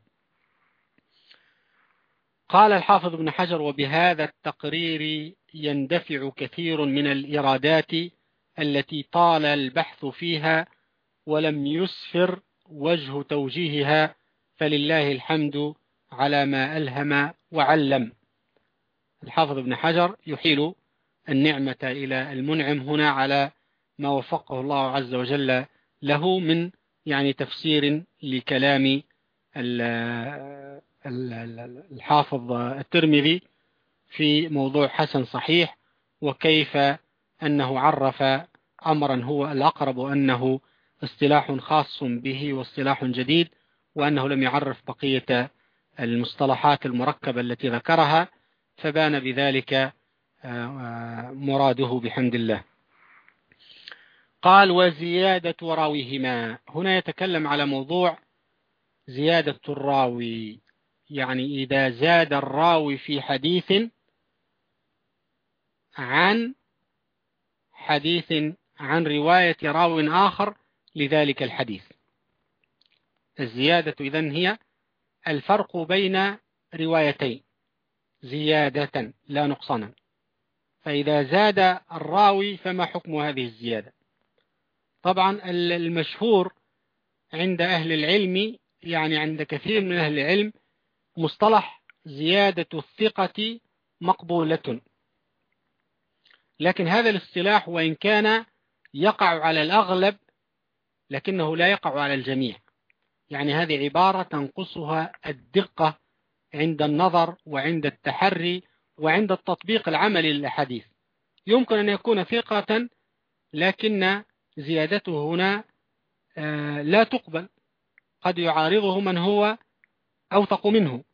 قال الحافظ ابن حجر وبهذا التقرير يندفع كثير من الإرادات التي طال البحث فيها ولم يسفر وجه توجيهها فلله الحمد على ما ألهم وعلم. الحافظ ابن حجر يحيل النعمة إلى المنعم هنا على ما وفقه الله عز وجل له من يعني تفسير لكلام الحافظ الترمذي في موضوع حسن صحيح وكيف أنه عرف أمرا هو الأقرب أنه اصطلاح خاص به واصطلاح جديد وأنه لم يعرف بقية المصطلحات المركبة التي ذكرها فبان بذلك مراده بحمد الله. قال وزيادة راويهما. هنا يتكلم على موضوع زيادة الراوي. يعني إذا زاد الراوي في حديث عن حديث عن رواية راو آخر لذلك الحديث. الزيادة إذن هي الفرق بين روايتين. زيادة لا نقصانا. فإذا زاد الراوي فما حكم هذه الزيادة. طبعا المشهور عند أهل العلم يعني عند كثير من أهل العلم مصطلح زيادة الثقة مقبولة. لكن هذا الاصطلاح وإن كان يقع على الأغلب لكنه لا يقع على الجميع. يعني هذه عبارة تنقصها الدقة عند النظر وعند التحري وعند التطبيق العملي للأحاديث. يمكن أن يكون ثقة لكن زيادته هنا آه، لا تقبل. قد يعارضه من هو أوثق منه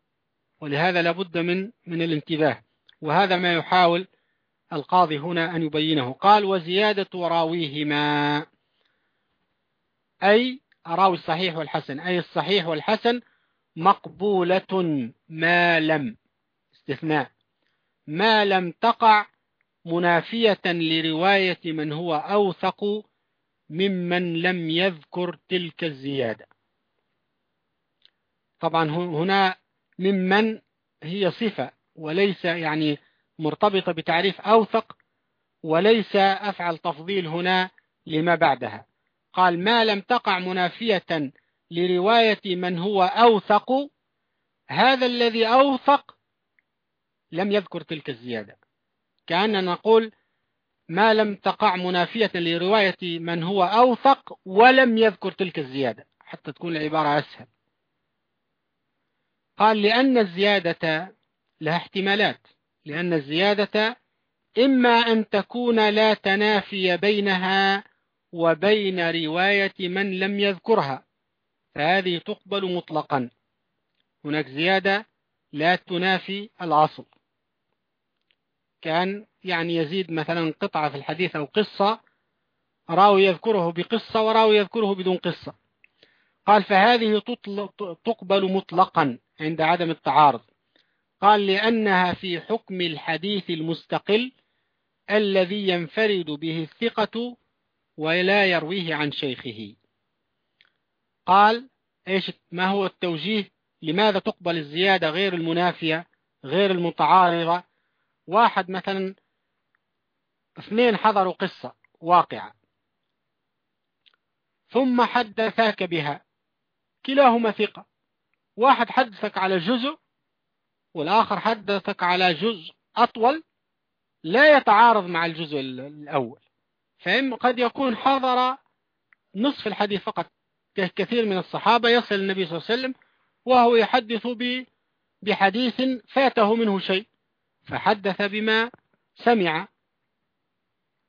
ولهذا لابد من من الانتباه. وهذا ما يحاول القاضي هنا أن يبينه. قال وزيادة راويهما أي راوي الصحيح والحسن. أي الصحيح والحسن مقبولة ما لم استثناء. ما لم تقع منافية لرواية من هو أوثق ممن لم يذكر تلك الزيادة. طبعا هنا ممن هي صفة وليس يعني مرتبطة بتعريف أوثق وليس أفعل تفضيل هنا لما بعدها. قال ما لم تقع منافية لرواية من هو أوثق هذا الذي أوثق لم يذكر تلك الزيادة. كأننا نقول ما لم تقع منافية لرواية من هو أوثق ولم يذكر تلك الزيادة حتى تكون العبارة أسهل. قال لأن الزيادة لها احتمالات لأن الزيادة إما أن تكون لا تنافي بينها وبين رواية من لم يذكرها فهذه تقبل مطلقا. هناك زيادة لا تنافي الأصل كان يعني يزيد مثلا قطعة في الحديث أو قصة راوي يذكره بقصة وراوي يذكره بدون قصة. قال فهذه تقبل مطلقا عند عدم التعارض. قال لأنها في حكم الحديث المستقل الذي ينفرد به الثقة ولا يرويه عن شيخه. قال إيش ما هو التوجيه؟ لماذا تقبل الزيادة غير المنافية غير المتعارضة؟ واحد مثلا اثنين حضروا قصة واقعة. ثم حدثاك بها. كلاهما ثقة. واحد حدثك على جزء والآخر حدثك على جزء أطول لا يتعارض مع الجزء الأول. فإن قد يكون حضر نصف الحديث فقط. كثير من الصحابة يصل النبي صلى الله عليه وسلم وهو يحدث بحديث فاته منه شيء. فحدث بما سمع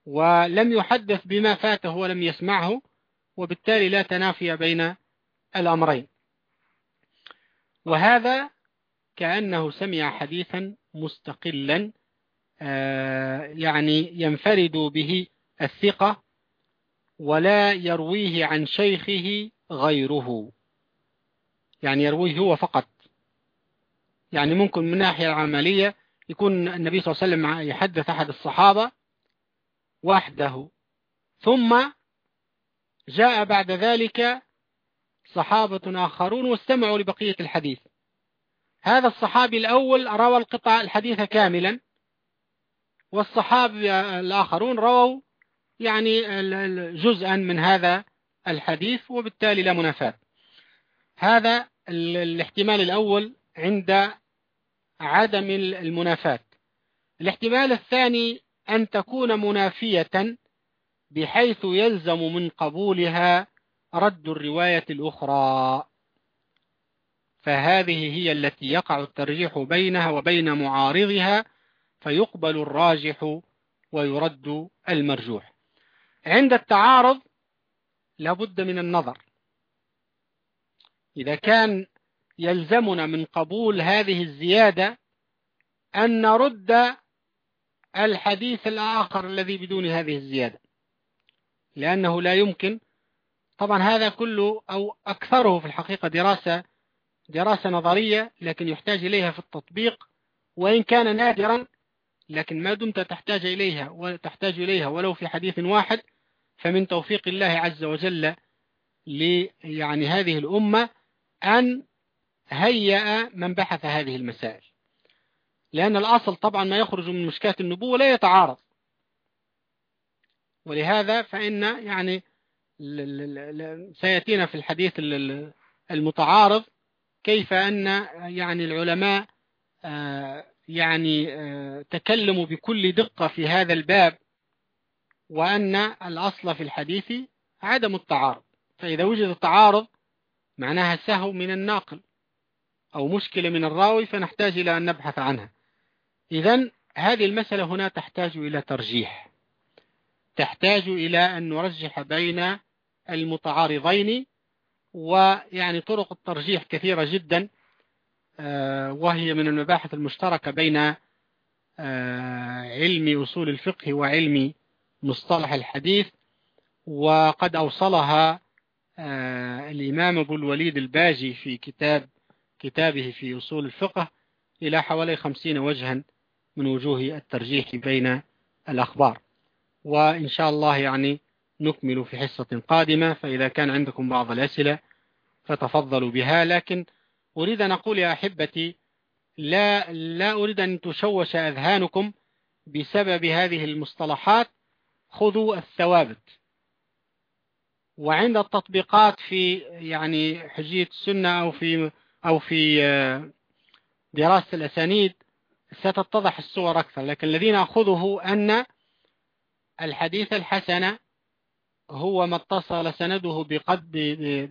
ولم يحدث بما فاته ولم يسمعه وبالتالي لا تنافي بين الأمرين. وهذا كأنه سمع حديثا مستقلا آه، يعني ينفرد به الثقة ولا يرويه عن شيخه غيره. يعني يرويه هو فقط. يعني ممكن من ناحية عملية يكون النبي صلى الله عليه وسلم يحدث أحد الصحابة وحده. ثم جاء بعد ذلك صحابة آخرون واستمعوا لبقية الحديث. هذا الصحابي الأول روى القطع الحديث كاملا والصحابي الآخرون رووا يعني جزءا من هذا الحديث وبالتالي لا منافاة. هذا الاحتمال الأول عند عدم المنافاة. الاحتمال الثاني أن تكون منافية بحيث يلزم من قبولها رد الرواية الأخرى. فهذه هي التي يقع الترجيح بينها وبين معارضها فيقبل الراجح ويرد المرجوح. عند التعارض لابد من النظر. إذا كان يلزمنا من قبول هذه الزيادة أن نرد الحديث الآخر الذي بدون هذه الزيادة. لأنه لا يمكن. طبعا هذا كله أو أكثره في الحقيقة دراسة دراسة نظرية لكن يحتاج إليها في التطبيق. وإن كان نادرا لكن ما دمت تحتاج إليها وتحتاج إليها ولو في حديث واحد فمن توفيق الله عز وجل يعني هذه الأمة أن هيأ من بحث هذه المسائل. لأن الأصل طبعا ما يخرج من مشكاة النبوة لا يتعارض. ولهذا فإن يعني سيأتينا في الحديث المتعارض كيف أن يعني العلماء آه، يعني آه، تكلموا بكل دقة في هذا الباب وأن الأصل في الحديث عدم التعارض. فإذا وجد التعارض معناها سهو من الناقل. أو مشكلة من الراوي فنحتاج إلى أن نبحث عنها. إذا هذه المسألة هنا تحتاج إلى ترجيح. تحتاج إلى أن نرجح بين المتعارضين ويعني طرق الترجيح كثيرة جدا آه، وهي من المباحث المشتركة بين آه، علم أصول الفقه وعلم مصطلح الحديث. وقد أوصلها آه، الإمام أبو الوليد الباجي في كتاب كتابه في أصول الفقه إلى حوالي خمسين وجها من وجوه الترجيح بين الأخبار. وإن شاء الله يعني نكمل في حصة قادمة فإذا كان عندكم بعض الأسئلة فتفضلوا بها. لكن أريد أن أقول يا أحبتي لا, لا أريد أن تشوش أذهانكم بسبب هذه المصطلحات. خذوا الثوابت. وعند التطبيقات في يعني حجية السنة أو في أو في آه، دراسة الأسانيد ستتضح الصور أكثر. لكن الذي نأخذه أن الحديث الحسن هو ما اتصل سنده بقد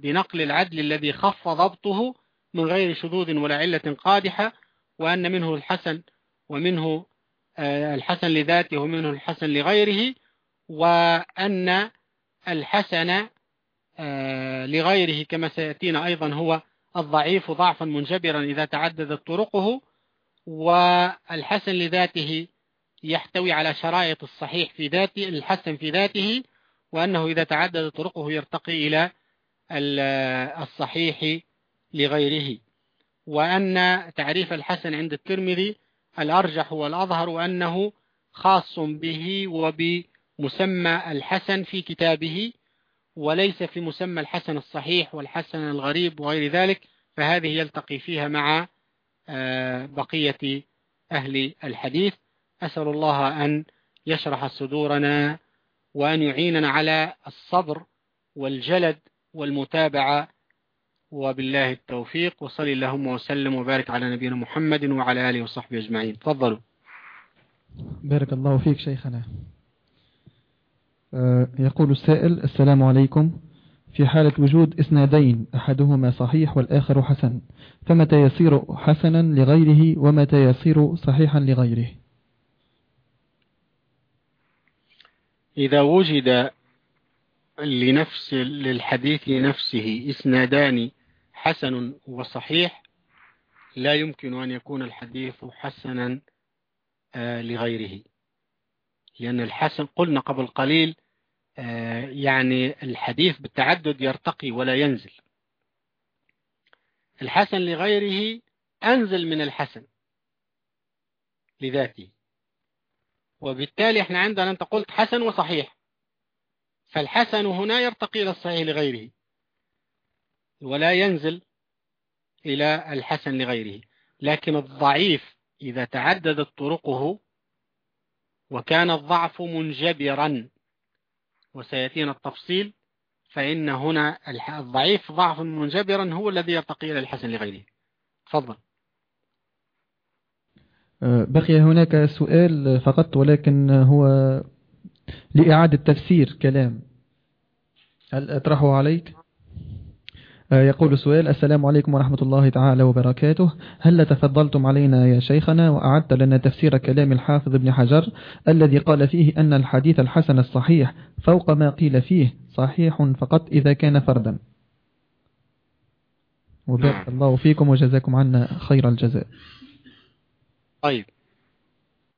بنقل العدل الذي خف ضبطه من غير شذوذ ولا علة قادحة وأن منه الحسن ومنه آه، الحسن لذاته ومنه الحسن لغيره وأن الحسن آه، لغيره كما سيأتينا أيضا هو الضعيف ضعفا منجبرا إذا تعددت طرقه والحسن لذاته يحتوي على شرائط الصحيح في ذاته الحسن في ذاته وأنه إذا تعدد طرقه يرتقي إلى الصحيح لغيره. وأن تعريف الحسن عند الترمذي الأرجح والأظهر وأنه خاص به وبمسمى الحسن في كتابه وليس في مسمى الحسن الصحيح والحسن الغريب وغير ذلك فهذه يلتقي فيها مع آه، بقية أهل الحديث. أسأل الله أن يشرح صدورنا وأن يعيننا على الصبر والجلد والمتابعة وبالله التوفيق. وصل اللهم وسلم وبارك على نبينا محمد وعلى آله وصحبه أجمعين. تفضلوا. بارك الله فيك شيخنا. يقول السائل السلام عليكم. في حالة وجود إسنادين أحدهما صحيح والآخر حسن فمتى يصير حسنا لغيره ومتى يصير صحيحا لغيره؟ إذا وجد لنفس للحديث نفسه إسنادان حسن وصحيح لا يمكن أن يكون الحديث حسنا آه، لغيره لأن الحسن قلنا قبل قليل آه، يعني الحديث بالتعدد يرتقي ولا ينزل. الحسن لغيره أنزل من الحسن لذاته. وبالتالي إحنا عندنا أنت قلت حسن وصحيح. فالحسن هنا يرتقي إلى الصحيح لغيره ولا ينزل إلى الحسن لغيره. لكن الضعيف إذا تعددت طرقه وكان الضعف منجبرا وسيأتينا التفصيل فإن هنا الضعيف ضعف منجبرا هو الذي يرتقي إلى الحسن لغيره. تفضل. أه، بقي هناك سؤال فقط ولكن هو لإعادة تفسير كلام. هل أطرحه عليك؟ أه، يقول السؤال السلام عليكم ورحمة الله تعالى وبركاته. هل تفضلتم علينا يا شيخنا وأعدت لنا تفسير كلام الحافظ ابن حجر الذي قال فيه أن الحديث الحسن الصحيح فوق ما قيل فيه صحيح فقط إذا كان فردا. وبارك. الله فيكم وجزاكم عنا خير الجزاء. طيب.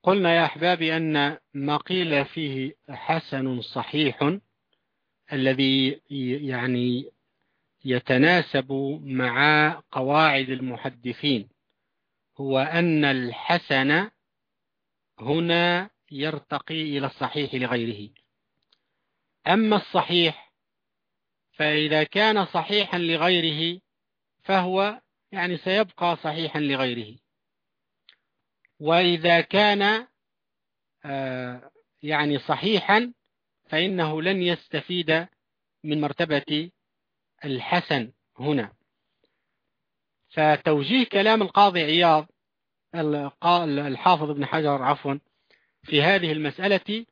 قلنا يا أحبابي أن ما قيل فيه حسن صحيح الذي يعني يتناسب مع قواعد المحدثين هو أن الحسن هنا يرتقي إلى الصحيح لغيره. أما الصحيح فإذا كان صحيحا لغيره فهو يعني سيبقى صحيحا لغيره. وإذا كان آه، يعني صحيحا فإنه لن يستفيد من مرتبة الحسن هنا. فتوجيه كلام القاضي عياض الحافظ ابن حجر عفوا في هذه المسألة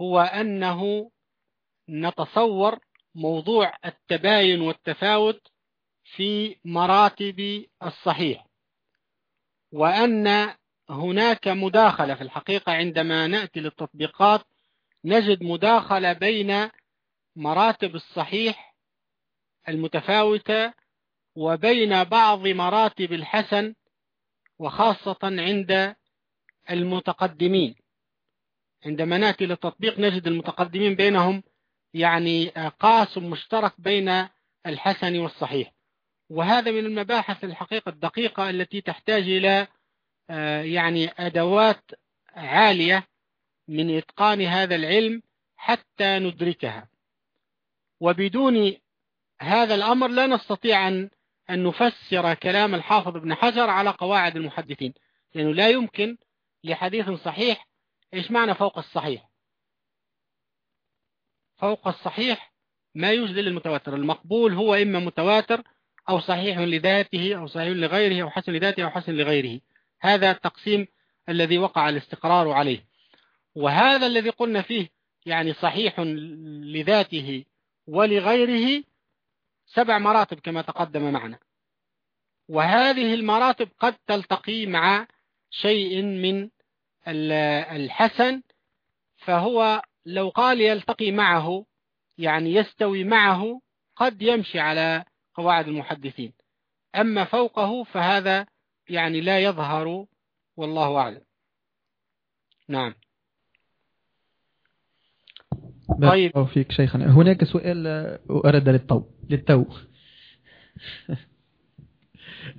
هو أنه نتصور موضوع التباين والتفاوت في مراتب الصحيح وأن هناك مداخلة. في الحقيقة عندما نأتي للتطبيقات نجد مداخلة بين مراتب الصحيح المتفاوتة وبين بعض مراتب الحسن وخاصة عند المتقدمين. عندما نأتي للتطبيق نجد المتقدمين بينهم يعني قاسم مشترك بين الحسن والصحيح. وهذا من المباحث الحقيقة الدقيقة التي تحتاج إلى آه، يعني أدوات عالية من إتقان هذا العلم حتى ندركها. وبدون هذا الأمر لا نستطيع أن أن نفسر كلام الحافظ ابن حجر على قواعد المحدثين لأنه لا يمكن لحديث صحيح إيش معنى فوق الصحيح؟ فوق الصحيح ما يوجد للمتواتر المقبول هو إما متواتر أو صحيح لذاته أو صحيح لغيره أو حسن لذاته أو حسن لغيره. هذا التقسيم الذي وقع الاستقرار عليه. وهذا الذي قلنا فيه يعني صحيح لذاته ولغيره سبع مراتب كما تقدم معنا. وهذه المراتب قد تلتقي مع شيء من الحسن فهو لو قال يلتقي معه يعني يستوي معه قد يمشي على قواعد المحدثين. أما فوقه فهذا يعني لا يظهر والله أعلم. نعم. طيب. فيك شيخنا. هناك سؤال أرد للطو للتو.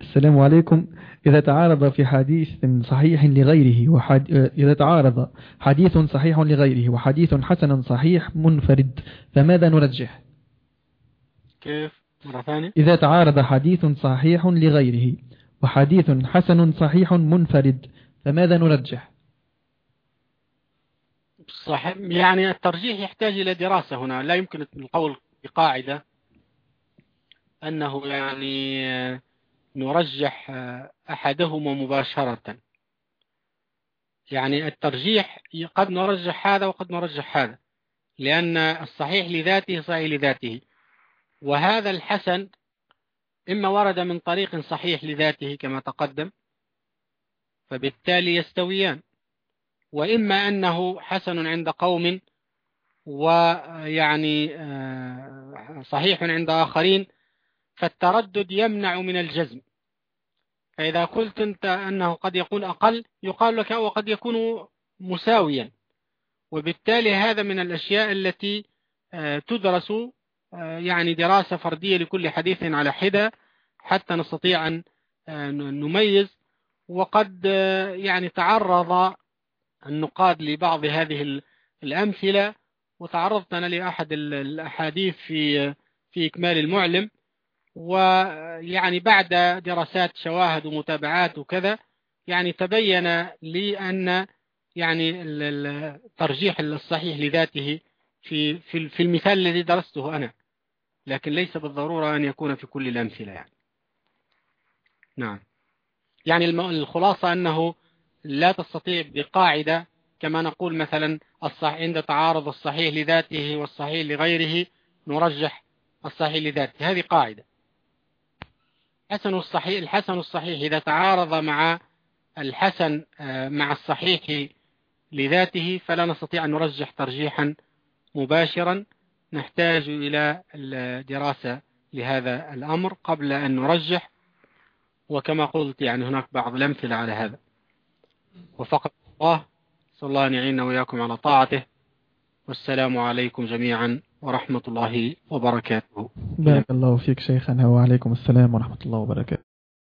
السلام عليكم. إذا تعارض في حديث صحيح لغيره وحد... إذا تعارض حديث صحيح لغيره وحديث حسن صحيح منفرد فماذا نرجح؟ كيف؟ مرة ثانية. إذا تعارض حديث صحيح لغيره وحديث حسن صحيح منفرد فماذا نرجح؟ صحيح يعني الترجيح يحتاج إلى دراسة هنا لا يمكن القول بقاعدة. أنه يعني نرجح أحدهما مباشرة. يعني الترجيح قد نرجح هذا وقد نرجح هذا لأن الصحيح لذاته صحيح لذاته. وهذا الحسن إما ورد من طريق صحيح لذاته كما تقدم فبالتالي يستويان. وإما أنه حسن عند قوم ويعني آه، صحيح عند آخرين فالتردد يمنع من الجزم. فإذا قلت أنت أنه قد يكون أقل يقال لك وقد يكون مساويا. وبالتالي هذا من الأشياء التي آه، تدرس آه، يعني دراسة فردية لكل حديث على حدة حتى نستطيع أن نميز. وقد يعني تعرض النقاد لبعض هذه الأمثلة. وتعرضت أنا لأحد الأحاديث في في إكمال المعلم. ويعني بعد دراسات شواهد ومتابعات وكذا يعني تبين لي أن يعني الترجيح الصحيح لذاته في في في المثال الذي درسته أنا. لكن ليس بالضرورة أن يكون في كل الأمثلة يعني. نعم. يعني الخلاصة أنه لا تستطيع بقاعدة كما نقول مثلا الصح عند تعارض الصحيح لذاته والصحيح لغيره نرجح الصحيح لذاته. هذه قاعدة. حسن الصحيح الحسن الصحيح إذا تعارض مع الحسن آه، مع الصحيح لذاته فلا نستطيع أن نرجح ترجيحا مباشرا. نحتاج إلى الدراسة لهذا الأمر قبل أن نرجح. وكما قلت يعني هناك بعض الأمثلة على هذا. وفقط الله صلى الله أن وسلم وإياكم على طاعته. والسلام عليكم جميعا. ورحمة الله وبركاته. بارك الله فيك شيخنا وعليكم السلام ورحمة الله وبركاته.